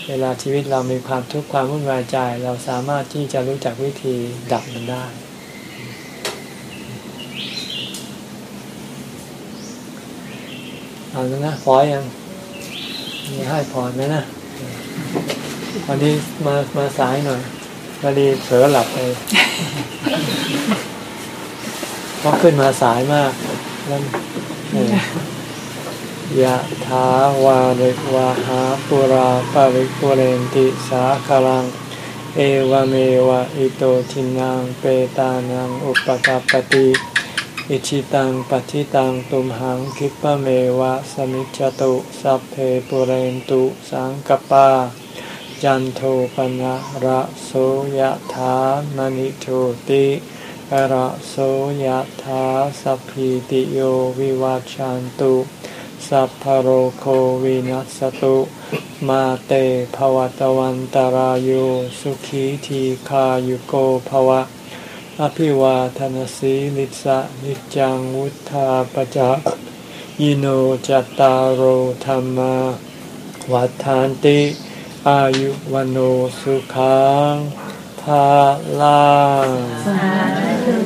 เวลาชีวิตเรามีความทุกข์ความวุ่นวายใจ เราสามารถที่จะรู้จักวิธีดับมันได้เอาแล้วนะพอยังมีให้พรไหมนะวันนี้มามาสายหน่อย พอดีเผลอหลับไปเพราะขึ้นมาสายมากแล้วเออยะถาวาริวาหาปุราปาริปุเรนติสาคารัง เอวเมวะอิโตทินังเปตานังอุปกาปติอิชิตังปัฏิตังตุมหังคิปะเมวะสมิจจตุสัพเพปุเรนตุสังกปา จันโทปนะระโสยถามณิโชติระโสยถาสัพพิติโยวิวัชชันตุ สัพพโรโควินัสตุ มาเตภวตวันตารโยสุขีทีขายุโกภวะ อภิวาทนสีลิสะนิจจังวุธาปจักยิโนจัตตารโธรรมาวัฏฐานติ อายุวันโนสุขังภาลังสาธุ